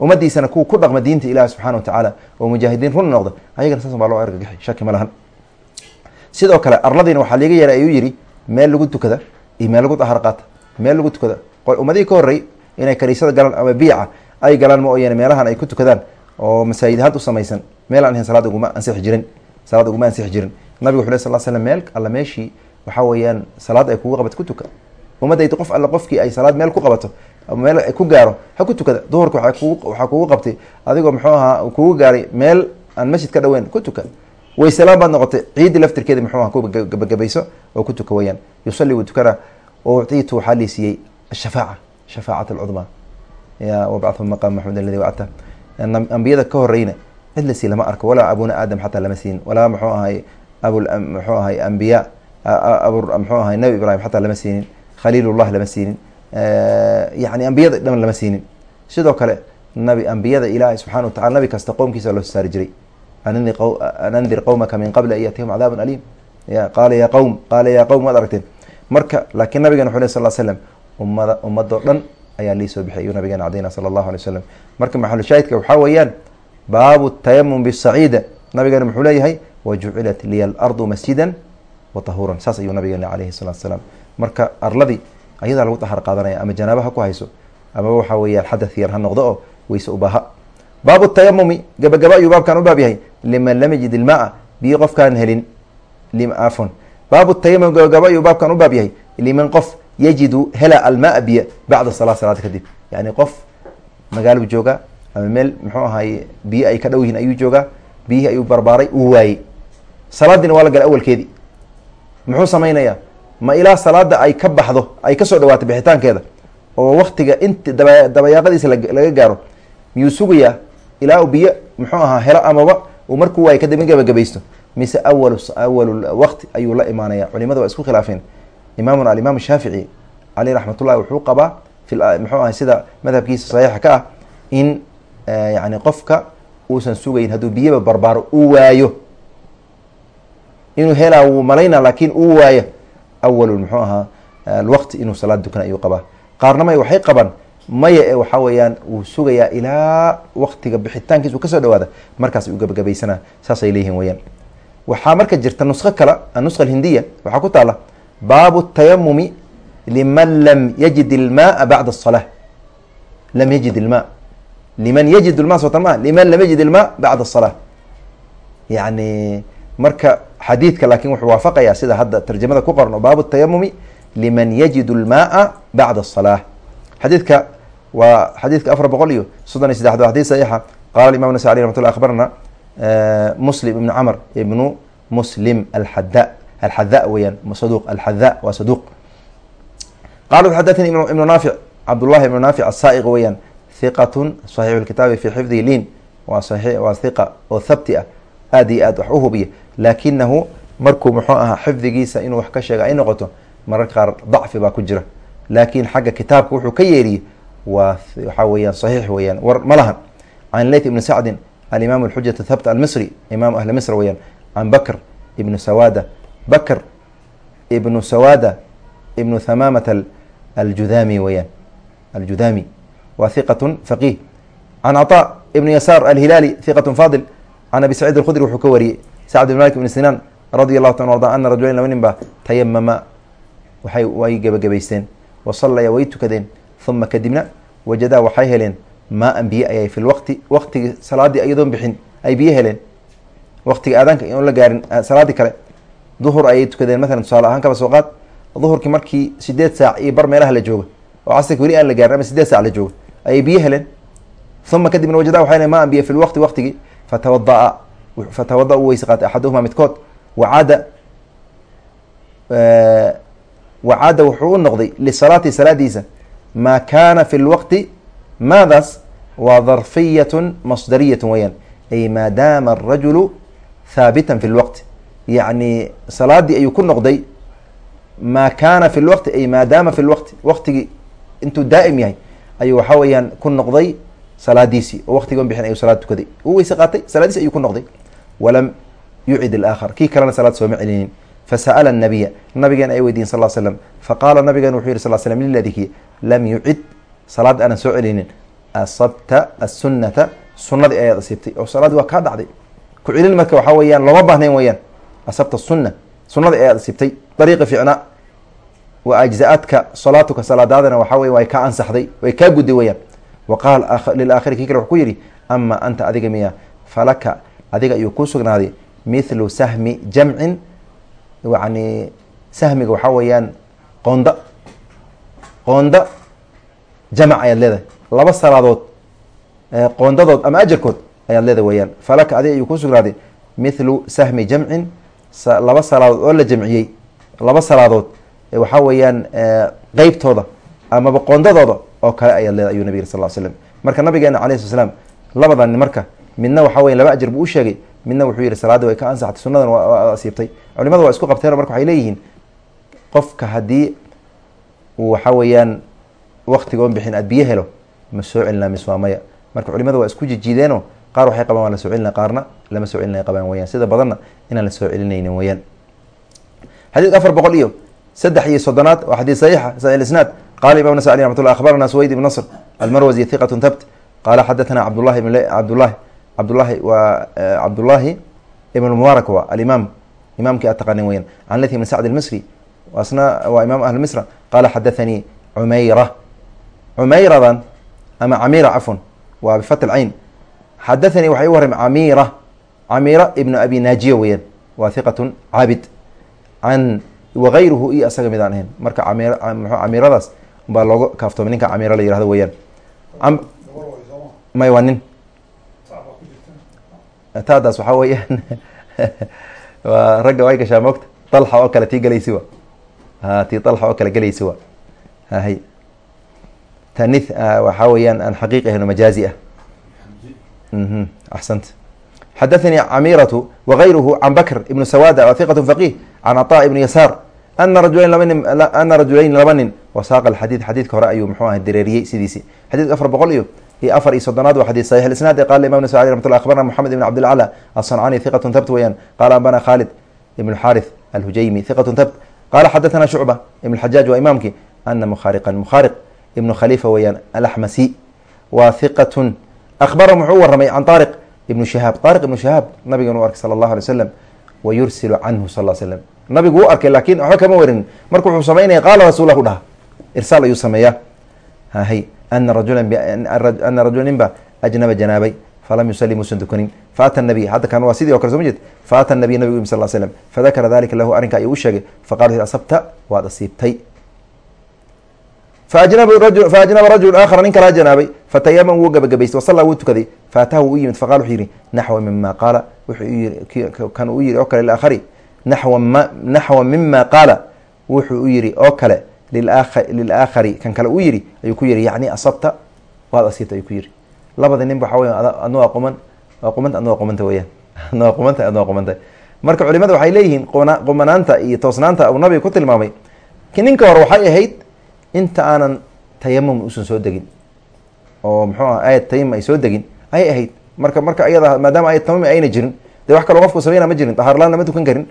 Speaker 1: ummadiisana kuwa ku dhaqma diinta ilahi subxana wa tacaala oo mujaahidiin run noqda ayagana saas baa loo argagaxi shaki ma lahan. Sidoo kale arladiina waxaa liiga yeeray ayuu yidhi meel lagu tukada iyo meel lagu dahar qaata meel lagu tukada. Ummadihii ka horrey inay kaniisada galaan ama biica ay galaan ma ooyeen meelahan ay ku tukadaan oo masaajid had u samaysan meel aan ahayn salaad uguma ansixi jirin salaad uguma ansixi jirin. Nabiga wuxu ley sal slam meel alla meeshii waxaa weeyaan salaad ay kugu qabato ku tuka. Ummadayda qof alle qofkii ay salaad meel ku qabato meel ay ku gaaro ha ku tukada. Duhurka waxaa kugu qabtay. Adigoo muxuu ahaa kugu gaaray meel aan masjid ka dhaweyn ku tuka. Waysalaan baad noqotay ciiddi laftirkeeda muxuu aha ku gabagabayso oo ku tuka weyaan yusalli wuu tukana uctiitu waxaa lii siiyey ashafaaca shafaacat alcudmaa ya wabcahu maqaam maxmud aladi wacta ambiyada ka horeyna cid la sii lama arko walaa abuna aadam xataa lama siin walaa muxuu ahay abu muxuu ahay ambiya abu muxuu ahay nabi ibrahim xataa lama siinin khaliilullah lama siinin yani ambiyada dhan lama siinin sidoo kale nabi ambiyada ilaahi subxana wa tacala nabi kasta qowmkiisa loo saari jiray an andir qowmaka min qabli an yatihum cadaabun aliim qaala ya qowm qaala ya qowm waad aragteen marka laakiin nabigeena wuxu ley sal slam ummada ummadoo dhan ayaa lii soo bixiyay ayuu nabigeena cadayna sala allahu alay wasalam marka maxalu shaahidka waxaa weeyaan baabu tayamum bisaciida nabigeena muxuu leeyahay wajucilat liya alardu masjidan wa saas ayuu nabigeena calayhi salatu salaam marka arladii ayadaa lagu dahar qaadanaya ama janaaba ku hayso ama waxaa weeyaan xadath yar ha noqdo oo weyse ubaaha baabu tayamumi gabagaba ayuu baabkan u baab yahay. Liman lam yajid ilmaa biyo qofkaan helin. Afon baabu tayamum gabagaba ayuu baabkan u baab yahay. Liman qof yajidu hela almaa biya bacda salaa salaada kadib. Yani qof magaaluu joogaa ama meel muxuu ahaay biyo ay ka dhow yihiin ayuu joogaa biyihii ayuu barbaaray uu waayey. Salaadiina waa la galay awalkeedii. Muxuu samaynayaa? Ma ilaa salaada ay ka baxdo ay ka soo dhawaato bixitaankeeda oo waktiga inta daba dabayaaqadiisa laga gaaro miyuu sugayaa ilaa biyo muxuu ahaa helo amaba uu markuu waayay kadib gabagabaysto mise awal awal waqti ayuu la imaanaya culimada waa isku khilaafeen imaamuna alimaam shaafici caleyh raxmat ullahi wuxuu qabaa muxuu ahay sida madhabkiisa saxiixa ka ah in yani qofka uusan sugayn hadduu biyaba barbaaro uu waayo. Inuu helaa wuu malayna laakiin uu waayo. Awal muxuu ahaa alwaqti inuu salaad dukana ayuu qabaa. Qaarnamay waxay qabaan maya ee waxaa weeyaan wuu sugayaa ilaa waktiga bixitaankiis uu ka soo dhawaada markaas uu gabagabaysanaa saasay leeyihiin weyaan waxaa marka jirta nusko kale anuska alhindiya waxaa ku taala baabu tayamumi liman lam yajid ilmaaa bacda asalaa lam yajid ilmaa liman yajid ilma sootan maa liman lam yajid ilmaa bacda asalaa yani marka xadiidka laakin wuxuu waafaqayaa sida hadda tarjamada ku qoran oo baabu tayamumi liman yajidu lmaaa bacda asalaa xadiidka waa xadiidka afar boqol iyo soddon iyo saddexd xadis saxiixa. Qala imam nasa alي ramat llah akhbarana muslim ibnu camr ibnu muslim alxada alxada weyaan saduq alxada waa saduq qala xadathani ibnu naafic cabdullahi ibnu naafic asaa'iq weyaan hiqatun saxiixu lkitaabi fi xifdihi liin waa waa hiqa oo thabti ah aad iyo aad wax u hubiya laakinahu markuu muxuu ahaa xifdigiisa inuu wax ka sheega ay noqoto mararka qaar dacfi baa ku jira laakin xagga kitaabka wuxuu ka yeeriyey waa waxaa weeyaan saxiix weeyaan war ma lahan can layth ibni sacdin alimaam alxujat thabt almisri imaamu ahli misr weyaan can bakr ibnu sawada bakr ibnu sawada ibnu thamamata aljudami weyaan aljudami waa hiqatun faqih. Can caطa ibnu yasaar alhilaali hiqatun fadil. Can abi saciid alkhudri wuxuu ka wariyey. Sacd ibn malik ibn sinaan radi allahu ta arda ana rajulayn laba nin ba tayamama waxay way gebagabaysteen. Wasallaya way tukadeen. Uma kadibna wajadaa waxay heleen maa-an biyo ayay fi lwaqti waqtigii salaadii iyadoon bixin ay biyo heleen. Waqtiga aadaanka inuun la gaarin salaadii kale duhur ayay tukadeen. Maalan tusaale ahaan kaba soo qaad duhurkii markii sideed saac iyo bar meelaha la jooga oo casrika weli aan la gaarin ama sideed saac la jooga ayay biyo heleen. Uma kadibna wajadaa waxay maa-an biyo fi lwaqti waqtigii fatawada fatawada u weyse qaatay axaduhuma midkood wacaada wacaada wuxuu u noqday lisalaati salaadiisa maa kaana fi lwaqti maadaas waa darfiyatun masdariyatun weyaan ay maadaama arajulu haabitan fi lwaqti yacni salaadii ayuu ku noqday maa kaana fi lwaqti ay maadaama fi lwaqti waqtigii intuu daa'im yahay ayuu waxa weeyaan ku noqday salaadiisii oo waqtigoon bixin ayuu salaad tukaday. Uu weyse qaatay salaadiisi ayuu ku noqday. Walam yucid alaakhar kii kalena salaad sooma celinin. Fasa'ala nabiya nabigeena ay weydiyin sal slam faqaala nabigeena wuxuu yihi sal slm liladiki lam yucid salaad aanan soo celinin. Asabta asunata sunadii ayaad asiibtay oo salaadii waa kaa dhacday. Ku celin marka waxaa weeyaan looma baahnayn weyaan asabta sunna sunadii ayaad asiibtay dariiqi fiicnaa wa ajza-adka salaatuka salaadaadana waxaa wey way kaa ansaxday way kaa gudday weyaan wa qaal lilaakhiri kii kale wuxuu ku yidhi ama anta adiga miya falaka adiga ayuu kuu sugnaaday mithlu sahmi jamcin. Yani sahmiga waxaa weeyaan qoonda qoonda jamac ayaad leedahay. Laba salaadood qoondadood ama ajarkood ayaad leedahay weyaan falaka adiga ayuu kuu sugnaaday mithlu sahmi jamcin laba salaadood oo la jamciyey laba salaadood waxaa weeyaan qeybtooda amaba qoondadooda oo kale ayaad leedahay ayuu nabig sal slam marka nabigeena alayh sl slam labadan marka midna waxa weya laba ajir buu u sheegay midna wuxuu yihi salaadii way ka ansaxtay sunadan asiibtay. Culimadu waa isku qabteen marka waxay leeyihiin qofka haddii uu waxa weeyaan waktigoon bixin aad biyo helo ma soo celinaa mis waa maya marka culimadu waa isku jijiideenoo qaar waxay qabaan waa la soo celina qaarna lama soo celinay qabaan weyaan sida badanna inaan la soo celinaynin weyaan xadiidka afar boqol iyo saddex iyo soddonaad waa xadiid saxiixa saxiix isnaad qala imam nasa alي ramat llah akhbarana swayd ibn nasr almarwazi hiqat thabt. Qala xadathana cabdullahi cabdullahi cabdullahi waa cabdullahi ibn mubaarak waa alimaam imaamkii aad taqanin weyan can lathi ibn sacd almisri asna waa imam ahli misra. Qala xadathanii cumayra cumayradan ama camira cafwan waa bifat lcayn xadathanii waxay u warram camira camira ibnu abi naajiya weeyaan waa hiqatun caabid can wagayruhu iyo asaga mid ahayn marka camir camiradaas baa looga kaaftoomay ninka camira la yihahdo weyaan may waa nin taadaas waxaa weeyaan waa ragga way gashaa moogta dalxa oo kale tii gelaysi wa tii dalxa oo kale gelaysi wa hay tani waxaa weeyaan aan xaqiiqi ahayn oo majaazi ah axsant xadathanii camiratu wagayruhu can bakr ibnu sawada wa hiqat faqih can caطa ibnu yasaar ana rajulayn laba nin ana rajulayn laba nin wasaaqa alxadiid xadiidka hore ayuu muxuu aha dareeriyey sidiisi xadiidka afar boqol iyo iyo afar iyo soddonaad waa xadid saxix isnaad qala imam nas alي ramat llah akhbarna moxamed ibn cabdilcla aلصancani hiqat thabt weyaan qala ambana khalid ibn xarith alhujaymi hiqat thabt qala xadathana shucba ibn xajaaj waa imaamki ana mukhariqan mukhariq ibnu khalifa weyaan alaxmasi waa akhbarahum wuxuu u warramay can aariq ibnu shihaab aariq ibnu shihaab nabigan u arkay sala allahu alay slam wa yursilu canhu sal l slam nabigu u arkay laakiin waxba kama warin marka wuxuu samaynaya qaala rasuula ku dhaha irsaal ayuu sameeyaa hahay ana rajula ana rajula ninba ajnaba janaabay falam yusali muusan dukanin faata nabiy hadda kan waa sidii o kale soo ma jeed faata nabiy nabigu yim sal l slam fadakara dalika lahu arrinka ayuu u sheegay faqala asabta waad asiibtay faajnaba rajul aakhara nin kalaa janaabay fatayamam wuu gabagabaystay wasallaa wuu tukaday faataha wuu u yimid faqala wuxuu yihi naxwa mima qaala wuxuu yii kan uu yihi oo kale liaakhari naxwa ma naxwa mima qaala wuxuu u yihi oo kale lilaakhari kan kale uu yihi ayuu ku yihi yani asabta waad asiibta ayuu ku yihi labada nin waxa weya adna waa quman waa qumanta weyaan adna waa qumanta adna marka culimada waxay leeyihiin qumanaanta iyo toosnaanta uu nabiga ku tilmaamay ninka hore waxay ahayd inta aanan tayamum usan soo degin oo muxuu ah ayad tayamum ay soo degin ayay ahayd. Marka marka iyada maadaama ayad tamami ayna jirin dee wax kaloo qofku sameyna ma jirin dahaarlaan lama tukan karin.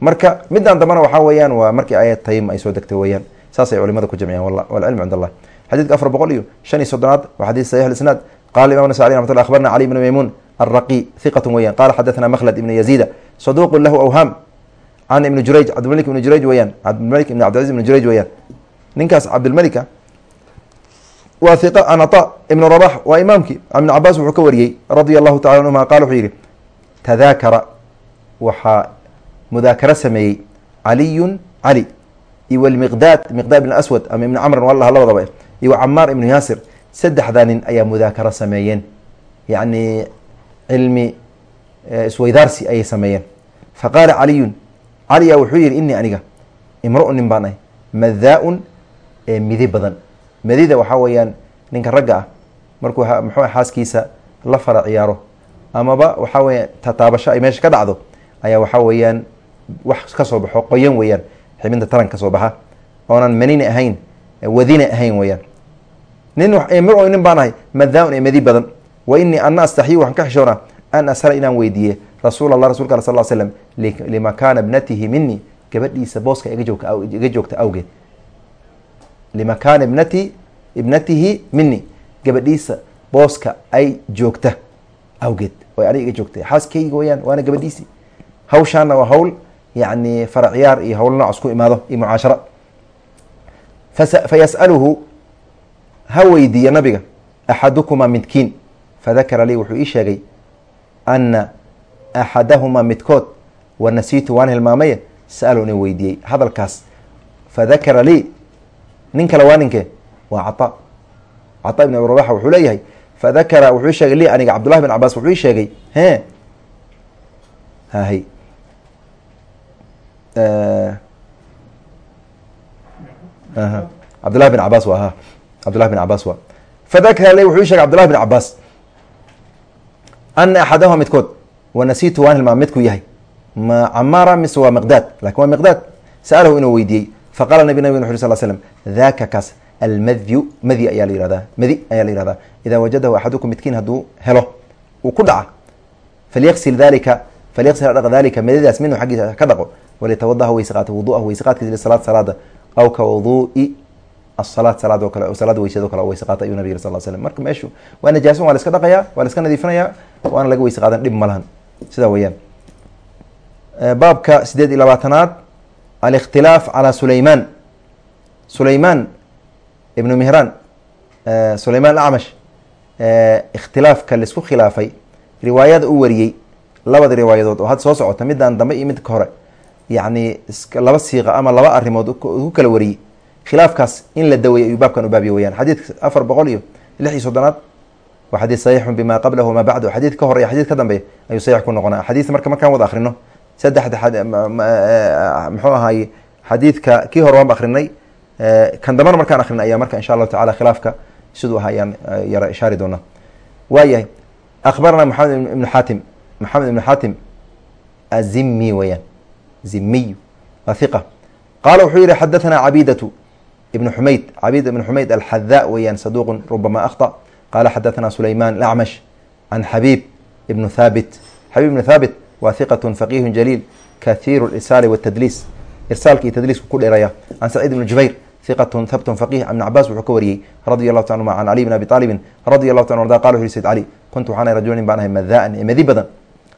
Speaker 1: Marka midaan dambana waxaa weeyaan waa markii ayad tayamum ay soo degtay weyaan saasay culimada ku jamciyaan walcilmu cind allah xadidka afar boqol iyo shan iyo soddonaad waa xadid saxiix isnaad qala imam nasa alي ramat akhbarna cali ibn maymuun alraqi hiqat weyan qala xadathana makhlad ibn yazida saduqu lahu awham can ibni jurayj cabdilmalik ibni jurayj weyaan cabdilmalik ibn cabdiaziz ibn jurayj weyaan ninkaas cabdilmalika waa hiqa an ata ibn rabax waa imaamkii. Can ibn cabaas wuxuu ka wariyey radia allahu tacala anhuma qala wuxuu yihi tadaakara waxaa mudaakaro sameeyey caliyun cali iyo wlmiqdaad miqdaad ibn aswad ama ibn camrin walaha labadaba iyo wa camaar ibnu yaasir saddexdaa nin ayaa mudaakaro sameeyeen. Yacni cilmi isweydaarsi ayay sameeyeen. Fa qaala caliyun caliya wuxuu yihi inii aniga imru nin baan ahy madaa-un ee midi badan. Medida waxaa weeyaan ninka ragga ah markuu muxuu xaaskiisa la fara ciyaaro. Amaba waxaa weya tataabasho ay meesha ka dhacdo ayaa waxaa weeyaan wax ka soo baxo qoyan weeyaan xibinta taran ka soo baxa. Oonan manina ahayn wadina ahayn weyaan nin mir nin baan ahay madaaun ee madi badan. Wa inii ana astaxyi waxaan ka xishoonaa an asala inaan weydiiye rasuul allah rasulka al sal slam limakaana ibnatihi minii gabadhiisa booska iga joogta awgeed limakaana ibnati ibnatihi minii gabadhiisa booska ay joogta. Awgeed oy aniga iga joogtay. Xaaskeyga weyaan waana gabadhiisii hawshaana waa hawl yani faracyaar iyo hawl noocaas ku imaado iyo mucaashara. Fayas'aluhu ha weydiiya nabiga axadukumaa midkiin. Fadakara lii wuxuu ii sheegay ana axadahumaa midkood wa nasiitu waan hilmaamaye sa'alu weydiiyey. Hadalkaas fadakara lii nin kale waa ninkee waa cataa cataa ibn abi rabaxa wuxuu leeyahay fadakara wuxuu sheegay lii aniga cabdullahi bin cabaas wuxuu sheegay he? Hahay cabdullahi bin cabaas waa ha. Cabdullahi bin cabaas waa. Fadakara li wuxuu ii shegay cabdullahi bin cabaas ana axadahuma midkood wa nasiitu waan hilmaam midkuu yahay. Ma camaara mise waa miqdaad. Lakin waa miqdaad. Sa'alahu inuu weydiiyey faqala nabi nabig uri sal slm daka kaas almadyu madi ayaa la yihahdaa madi ayaa la idaa wajadahu axadukum midkiin hadduu helo uu ku dhaca falyaqsil dalika falyaqsil dhaq dalika madadaas minhu xaggiisa ka dhaqo walitawadaha weyse wuduahu weyse lisalaad salaada aw ka wuduui asalaad salaad oo kale salaada weyseed o kale weyse ayuu nabig yiri sal slam marka meeshu waa najaason waa la iska dhaqayaa waa la iska nadiifinaya waana laga weyse dhib ma lahan sidaa weeyaan baabka sideed iyo labaatanaad alikhtilaaf calaa sulaymaan sulaymaan ibnu mihraan sulaymaan acmash ikhtilaafka la isku khilaafay riwaayada u wariyey labada riwaayadood oo hadda soo socota midaan dambe iyo midka hore yacni laba siiqa ama laba arrimood ku kala wariyey khilaafkaas in la daweeyay ayuu baabkan u baabiye weyaan xadiidka afar boqol iyo lix iyo soddonaad waa xadiid saxiixun bima qablahu wamaa bacdahu xadiid ka hore iyo xadiid ka dambeeya ayuu saxiix ku noqonaa xadiid marka markaan wada akrino saddexda muxuu ahaay xadiidka kii hore waan ba akrinay kan dambana markaan akrinay ayaa marka insha allahu tacala khilaafka siduu aha ayaan yara ishaari doonaa. Waayahay akhbarana maxamed ibnu xaatim maxamed ibnu xaatim azimi weyaan zimiy waa hiqa qaala wuxuu yihi xadathana cabidatu ibn xumayd cabida ibn xumayd alxadaa weyaan saduuqun rubama akhطأ qala xadathana sulayman lacmash can xabiib ibnu thaabit xabiib ibnu thaabit waa hiqat faqiihu jaliil kahiiru irsaali wtadliis irsaalka iyo tadliisku ku dheeraya can saciid ibni jubayr hiqatun habtun faqih ibn cabaas wuxuu ka wariyey radi allahu ta anuma can cali bn abi aalibin radi allahu ta arda qala wuxu sayd cali kuntu waxaan ahay rajula nin baan ahay madaan ee madi badan.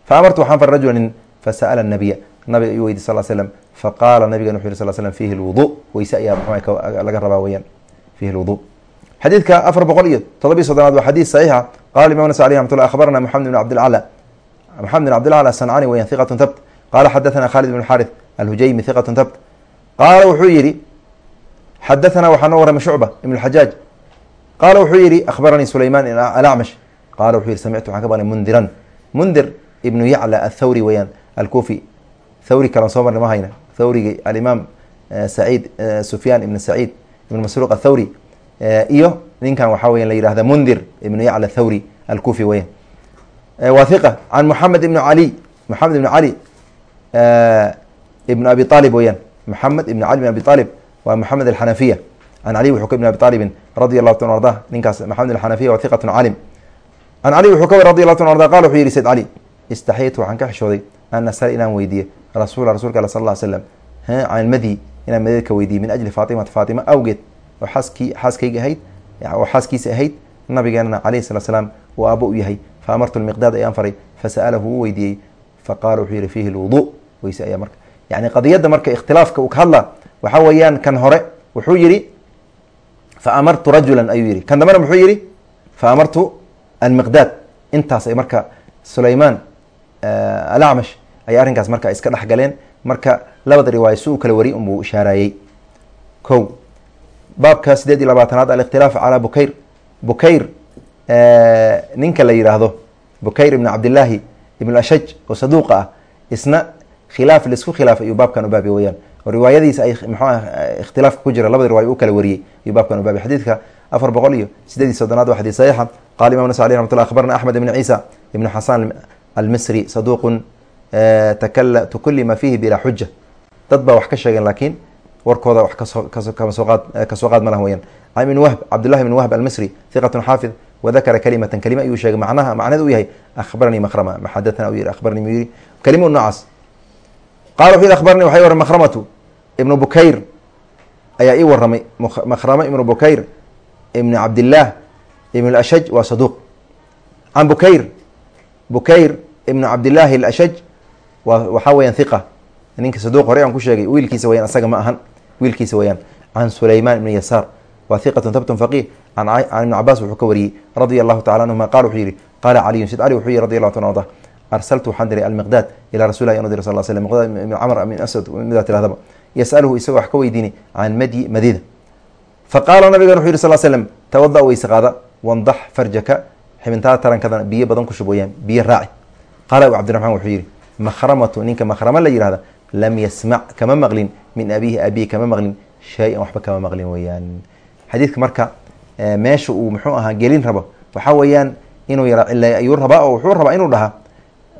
Speaker 1: Fa amartu waxaan far rajula nin fasa'ala nabiya nabiga ayuu weydiy sal slam faqaala nabigan wuxu yhi sal slm fihi lwudu weyse ayaa mxu laga rabaa weyaan fihi lwudu xadiidka afar boqol iyo todobiy soddonaad waa xadiid saxiixa. Qala imam nas alih raxmat llah akhbarana moxamed bn cabdilcala moxamed bn cabdilcala asancani weyan hiqatun tabt qala xadathana khalid bn xarith alhujaymi hiqatun tabt qaala wuxuu yihi xadathana waxaa noo warramay shucba ibn xajaaj qaala wuxuu yihi akhbaranii sulayman alacmash qala wuxuu yihi samictu waxaan ka maqlay mundiran. Mundir ibnu yacla athawri weyaan alkufi. Thawri kalan soo marna ma hayna. Thawrigi alimaam saciid sufyaan ibn saciid ibn masruuq athawri iyo ninkan waxaa weya la yihahda mundir ibnu yacla thawri alkufi weyan waa hiqa can moxamed ibn cali moxamed ibn cali ibn abi aalib weyaan moxamed ibn cali bn abi aalib waa moxamed alxanafiya can cali wuxuu ka ibn abi aalibin radi allahu ta arda. Ninkaas moxamed alxanafiya waa hiqatun calim can cali wuxuu ka wari radi allahu ta arda qala wuxuu yihi sayd cali istaxyaytu waxaan ka xishooday an asala inaan weydiiye rasuula rasulka al sal ll slam can ilmadi inaan madadka weydiiye min ajli faatimata faatima awgeed. Oo xaaskii xaaskayga ahayd oo xaaskiisa ahayd u yahay fa amartu lmiqdaad ayaan faray fasa'alahu uu weydiiyey faqala wuxuu yihi fihi lwudu weyse ayaa marka yani qadiyadda marka ikhtilaafka uu ka hadla waxaa weeyaan kan hore wuxuu yihi fa amartu rajulan ayuu yihi kan dambena muxuu yihi fa amartu almiqdaad intaas ay marka sulaymaan alacmash ayay arrinkaas marka iska dhex galeen marka labada riwaaya si uu kala wari unbuu ishaarayey ko baabka sideed iyo labaatanaad alikhtilaaf calaa bukayr bukayr ninka la yidhaahdo bukayr ibn cabdillaahi ibn ashaj oo saduuqa ah isna khilaaf la isku khilaaf ayuu baabkan u baabiy weyaan oo riwaayadiisa ay mxuu ah ikhtilaafka ku jira labada riwaaya u kala wariyey ayuu baabkan u baabiy xadiidka afar boqol iyo sideed iyo soddonaad waa xadiid saxiixa qala imam nas alih raxmat llah akhbarna axmed ibn ciisa ibn xasan almisri saduuqun tukulima fihi bilaa xuja dad baa wax ka sheegeen laakiin warkooda wax ka soo kama soo qaad ma weyaan can ibn wahb cabdullahi ibn wahb almisri hiqatun xaafid wadakara kalimatan kalima ayuu sheegay macnaha macneed u yahay akhbaranii makrama maxadatana u yihi akhbaranii mu yihi kalima noocaas qala wuxuu yihi akhbaranii waxay waran makramatu. Ibnu bukayr ayaa ii waramay makrama ibnu bukayr ibn cabdillaah ibn ashaj waa saduuq can bukayr bukayr ibnu cabdillaahi alashaj waa waxaa weyaan hiqa ninka saduuq horey aan ku sheegay wiilkiisa weyaan asaga ma ahan wiilkiisa weyaan can sulayman ibn yasaar waa hiqatun thabtun faqih. Can ibn cabaas wuxuu ka wariyey radia allahu tacala anhuma qala wuxuu yihi qaala caliyun sid cali wuxuu yihi radi allahu ta arda arsaltu waxaan diray almiqdaad ilaa rasulilah anu dir sal slam miqdaad ibn camr min asad midaa tirahdaba yasaluhu isagoo wax ka weydiinay can madyi madida faqaala nabigan wuxu yih sal slm tawada weyse qaada wandax farjaka xibintaada tarankadana biyo badan ku shub weyaan biyo raaci. Qaala abu cabdiraxmaan wuxuu yihi makhramatu ninka makhrama la yihahda lam yasmac kama maqlin min abiihi abihi kama maqlin shay-an waxba kama maqlin weyaan xadiidka marka meesha uu muxuu ahaa gelin rabo. Waxaa weeyaan inuu yara cila ayuu rabaa oo wuxuu rabaa inuu dhahaa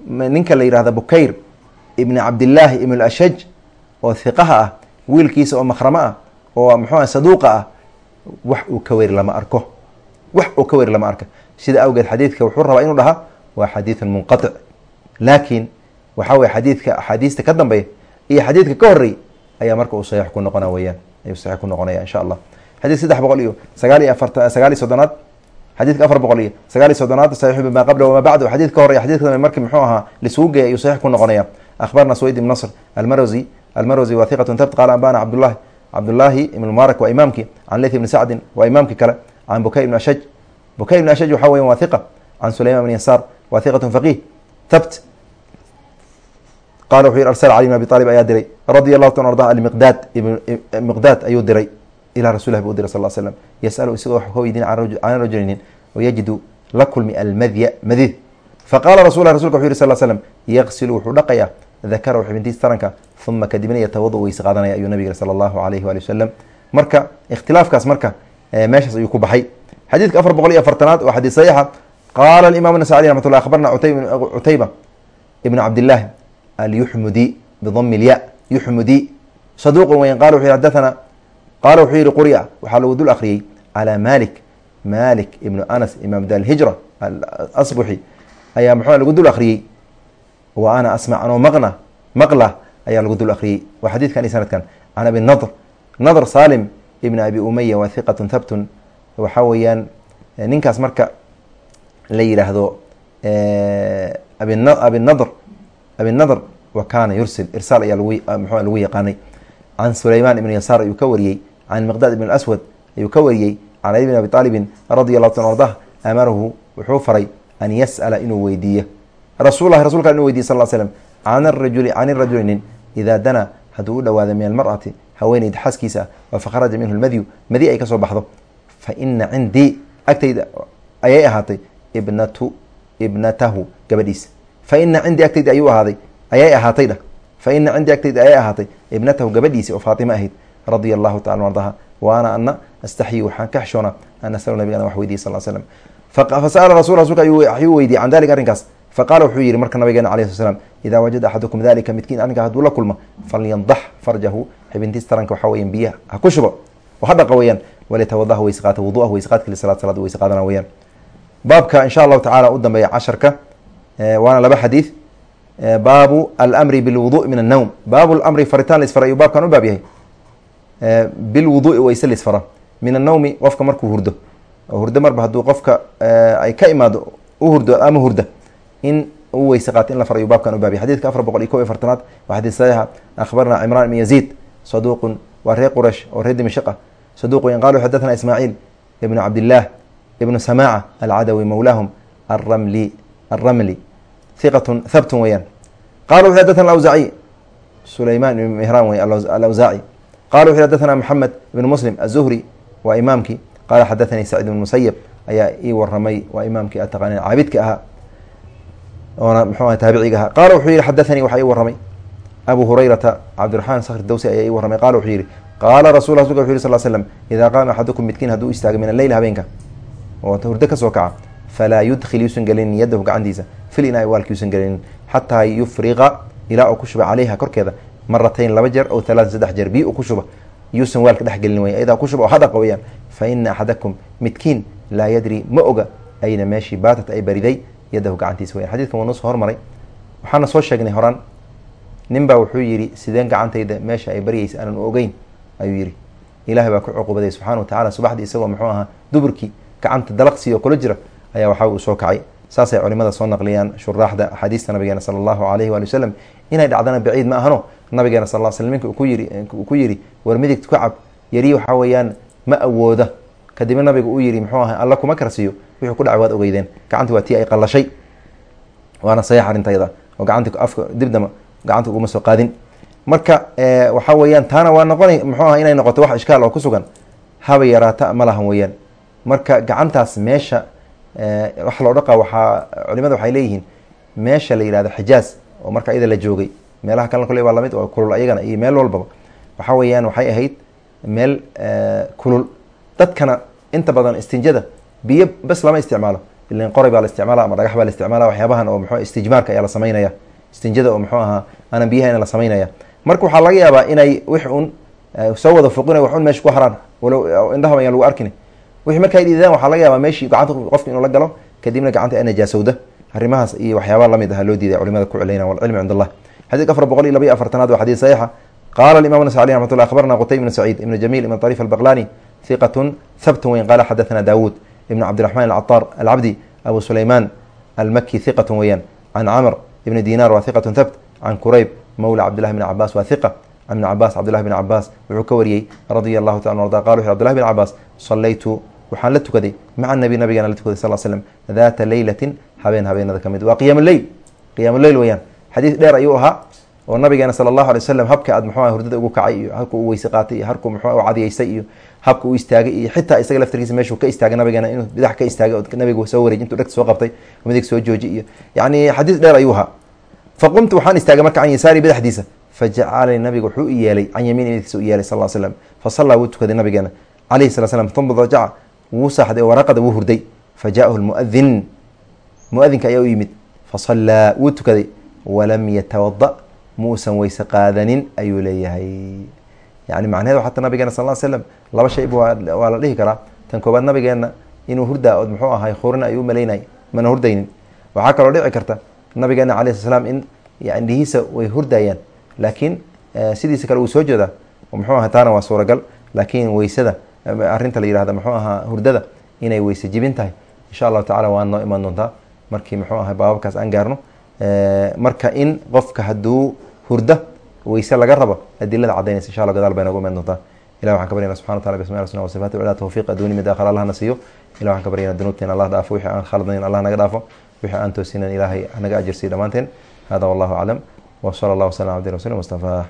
Speaker 1: ninka la yihahda bukayr ibni cabdillaahi ibn ashaj oo hiqaha ah wiilkiisa oo makhramo ah oo muxuu ah saduuqa ah wax uu ka weri lama arko. Wax uu ka weri lama arka. Sida awgeed xadiidka wuxuu rabaa inuu dhahaa waa xadiidun munqatic laakiin waxaa weye xadiidka axaadiista ka dambeeya iyo xadiidka ka horey ayaa marka uu saxiix ku noqona weyaan ayuu saxiix ku noqonaya insha allah xadidka saddex boqol iyo sagaal iyo afarta sagaal iyo soddonaad xadidka afar boqol iyo sagaal iyo soddonaad saxiixu bima qabla wama bacdu xadid ka horey dambe marki muxuu ahaa lisugu geeyay ayuu saxiix ku noqonaya akhbarna sweyd ibn nasr almarwsi almarwsi wa hiqatun tabt qaala ambana cabdullahi cabdullaahi ibn mubaarak waa imaamki can leyth ibni sacdin waa imaamki kale can bukayr ibn ashaj bukayr ibn ashaj waxa weyan waa hiqa can sulayman ibn yasaar waa hiqatun faqih tabt qala wuxuu yihi arsala cali bn abi alib ayaa diray radia allahu ta arda almiqdaad miqdaad ayuu diray ilaa rasulilah bu u diray sal slam yasalu isagoo wax ka weydiin can rajulinin wayajidu la kulmi almadya madid faqala rasulah rasulka wuxu yih sal slam yaqsilu wuxuu dhaqayaa dakarahu xibintiis taranka uma kadibna yatawadu weyse qaadanaya ayuu nabig sala allahu alayhi waali wasalam marka ikhtilaafkaas marka meeshaas ayuu ku baxay xadiidka afar boqol iyo afartanaad waa xadiid saxiixa qaala imam nasacdi raxmat llah akhbarna cutayba ibn cabdillahi alyuxmudi bidami lya yuxmudi saduuqun weyn qala wuxu yhi hadathana qaala wuxuu yihi quri'a waxaa lagu dul akriyey calaa malik malik ibnu anas imaam dar hijra asbuxi ayaa muxuu lagu dul akriyey wa ana asmac anoo maqna maqla ayaa lagu dul akriyey waa xadiidkan iyo sanadkan can abi nadr nadr salim ibn abi umaya waa hiqatun thabtun waxaa weeyaan ninkaas marka la yihaahdo abi nadr abi nadr wa kana yursil irsaal ayaa lagu yaqaanay can sulayman ibn yasaar ayuu ka wariyey can miqdaad ibn aswad ayuu ka wariyey can ali bn abi aalibin radi allahu ta ardah amarahu wuxuu faray an yas'ala inuu weydiiyo rasullahi rasulka inuu weydiye sal slm can arajuli can irajuli nin idaa danaa hadduu u dhawaado min almar'ati haweeneyda xaskiisa ah oo fakharaja minhu lmadyu madi ay ka soo baxdo fa ina cindii agtayda ayay ahaatay ibnatu ibnatahu gabadhiisa fa ina cindii agtayda ayuu fa ina cindii agtayda ayay ahaatay ibnatahu gabadhiisi oo faatima ahayd radia allahu tacala ardaha wa ana astaxyi waxaan ka xishoona an asalu nabigana wax weydiye sal slm fasa'ala rasul rasulka ayuu weydiye can dalika arrinkaas faqala wuxuu yihi marka nabigeena alayh sl slam idaa wajada axadukum dalika midkiin arrinkaa hadduu la kulmo falyandax farjahu xibintiis taranka waxaa weyan biyaha ha ku shubo oo ha dhaqa weyaan walitawadaha weyse qaata wuduah weyse qaadka lisalaad salaad weyse qaadana weyaan baabka insha allahu tacala u dambeeya casharka waana laba xadiid baabu almri bilwuduءi min annowm baabu lamri faritaan laisfara ayuu baabkan u baab yahay. Bilwuduui weyse laisfara min annowmi qofka markuu hurdo. Hurdo marba hadduu qofka ay ka imaado u hurdo ama hurda in u weyse qaato in la ayuu baabkan u baabyahy xadidka afar boqol iyo kob iyo fartanaad waa xadiid saxiixa. Cimraan ibn yaziid saduuqun waa reer quraysh oo reer dimashq ah saduuqu in qaalu xadathana ismaaciil ibnu cabdillaah ibnu samaaca alcadawi mawlaahum aramli alramli hiqatun habtun weyaan qala wuxu xadathana awzaciy sulayman ibn mihraan wey alawsaaci qala wuxu xadathana maxamed ibn muslim azuhri waa imaamkii qaala xadathanii sacid ibn musayab ayaa ii waramay waa imaamkii ataqaaneen caabidka ahaa. Oona mxuu aha taabiciga ahaa. Qaala wuxuu yihi xadathanii waxaa ii waramay abu hurayrata cabdiraxmaan sakhr dawsi ayaa ii waramay qala wuxuu yihi qaala rasul rasulka wuxu yhi sal slam idaa qaama axadukum midkiin hadduu istaaga min alleyl habeenka. Oo hurdo ka soo kaca falaa yudkhil yuusan gelinin yadahu gacantiisa fil inaa waalki yuusan gelinin xataa yufriqa ilaa uu ku shuba caleyha korkeeda maratayn laba jeer ow halaatan saddex jeer biyo uu ku shuba yuusan waalka dhexgelin weyan idaa ku shub oo hadaqa weyaan fa ina axadakum midkiin laa yadri ma oga ayna meeshii baatat ay bariday yadahu gacantiisa weyan xadidkan waa noo soo hormaray waxaana soo sheegnay horaan nin baa wuxuu yidhi sideen gacantayda meesha ay baryaysa aanan ogeyn ayuu yidhi ilahay baa ku cuqubaday subxana wa tacala subaxdii isagoo muxuu ahaa duburkii gacanta dalaqsii oo kula jira ayaa waxaa uu soo kacay. Saasay culimada soo naqliyaan shuraaxda axaadiista nabigeena sala allahu alayhi waali wasalam inay dhacdana baciid ma ahano? Nabigeena sal sl minka ku yiri war midigta ku cab yari waxaa weeyaan ma awooda. Kadibna nabiga uu yihi muxuu ahay alla kuma karsiiyo wixii ku dhacay waad ogeydeen. Gacanti waa tii ay qalashay waana sayax arrintayda oo gacanta afka dibdama gacanta uguma soo qaadin. Marka waxaa weeyaan taana waa noqona muxuu aha inay noqoto wax ishkaal oo ku sugan. Haba yaraata ma lahan weeyaan. Marka gacantaas meesha wax loo dhaqa waxaa culimada waxay leeyihiin meesha la yihahdo xijaaz oo marka iyada la joogay meelaha kalena kule waa la mid oo kulul ayagana iyo meel walbaba. Waxaa weeyaan waxay ahayd meel kulul. Dadkana inta badan istinjada biyo bas lama isticmaalo. Ilan qoray baa la isticmaala ama dhagax baa la isticmaala waxyaabahan oo mxu istijmaarka ayaa la samaynaya. Istinjada oo muxuu ahaa aanan biyahayna la samaynaya. Marka waxaa laga yaabaa inay wix un soo wada foqina wax un meesha ku haraan. Walow indhahaba ayaan lagu arkin wixii markaa dhididaan waxaa laga yaabaa meeshii gacanta qofka inuu la galo kadibna gacanta ay najaasowda arrimahaas iyo waxyaaba la mid ah loo diiday culimada ku celeyna walcilmi cind allah xadiidka afar boqol iyo laba afartanaad waa xadiid saxiixa. Qaala imam nascali raxmat llah akhbarna qutay ibnu saciid ibnu jamiil ibn ariif albaqlani hiqatun habtun weyn. Qaala xadathana daawuud ibn cabdiraxmaan alcataar alcabdi abu sulaymaan almaki hiqatun weeyaan can camr ibni dinar waa hiqatun habt can kurayb mawla cabdillahi bn cabaas waa hiqa ibn cabaas cabdillahi bn cabaas wuxuu ka wariyey radia allahu taala arda. Qala wuxu abdillahi bn cabaas salaytu waxaan la tukaday maca nabi nabigeena la tukaday sal slm daata leylatin habeen habeenada ka waa qiyaam leyl weyaan xadiis dheer ayuu ahaa oo nabigeena sala allahu alay wasalam habka aad muxuu hurdada ugu kacay iyo habka uu weyse qaatay iyo harku muxuu cadiyeystay iyo habka uu istaagay iyo xitaa isaga laftarkiisa meeshuu ka istaagay nabigeena inuu bidax ka istaagay oo nabigu soo wareej intuu dhegta soo qabtay midig soo jooji iyo yacni xadiis dheer ayuu ahaa. Faqumtu waxaan istaagay marka can yasaari badaxdiisa fajacalani nabiga wuxuu i yeelay can yamiini midigtiisa u yeelay sal l slam fasallaa wuu tukaday nabigeena calayhi sala slam uma dajaca wuu saaxday oo waraqada wuu hurday. Fajaahu lmuadin muadinka ayaa u yimid. Fasallaa wuu tukaday. Walam yatawada muusan weyse qaadanin ayuu leeyahay. Yani macnaheed xataa nabigeena sal l slam laba shayba waa la dhihi karaa. Tan koobaad nabigeena inuu hurdaa od muxuu ahay khurina ayuu umalaynay mana hurdaynin. Waxaa kaloo dhici karta nabigeena alayh sl slam in indhihiisa way hurdayaan laakiin sidiisa kale uu soo jeedaa. Muxuu ahay taana waa suuragal laakiin weysada arrinta la yihahda muxuu ahaa hurdada inay weyse tahay. Insha allahu tacala waa noo imaan doontaa markii muxuu ahay baababkaas aan gaarno. Marka in qofka hadduu hurda weyse laga rabo adilada cadaynaysa insha allah gadaal bay noogu imaan doontaa. Ilah waxaan ka baryana subxana wataala bismi asna wa sifaati wala tawfiq adduuni mid aakhir allahna siiyo. Ilah waxaan ka baryana dunuubteena allah dhaafo. Wixii aan khaladayn allah naga dhaafo. Wixii aan toosinayn ilaahay naga ajirsiiyo dhammaanteen. Hada wallahu aclam. Wa sala allah waslam abdi rasul mustafa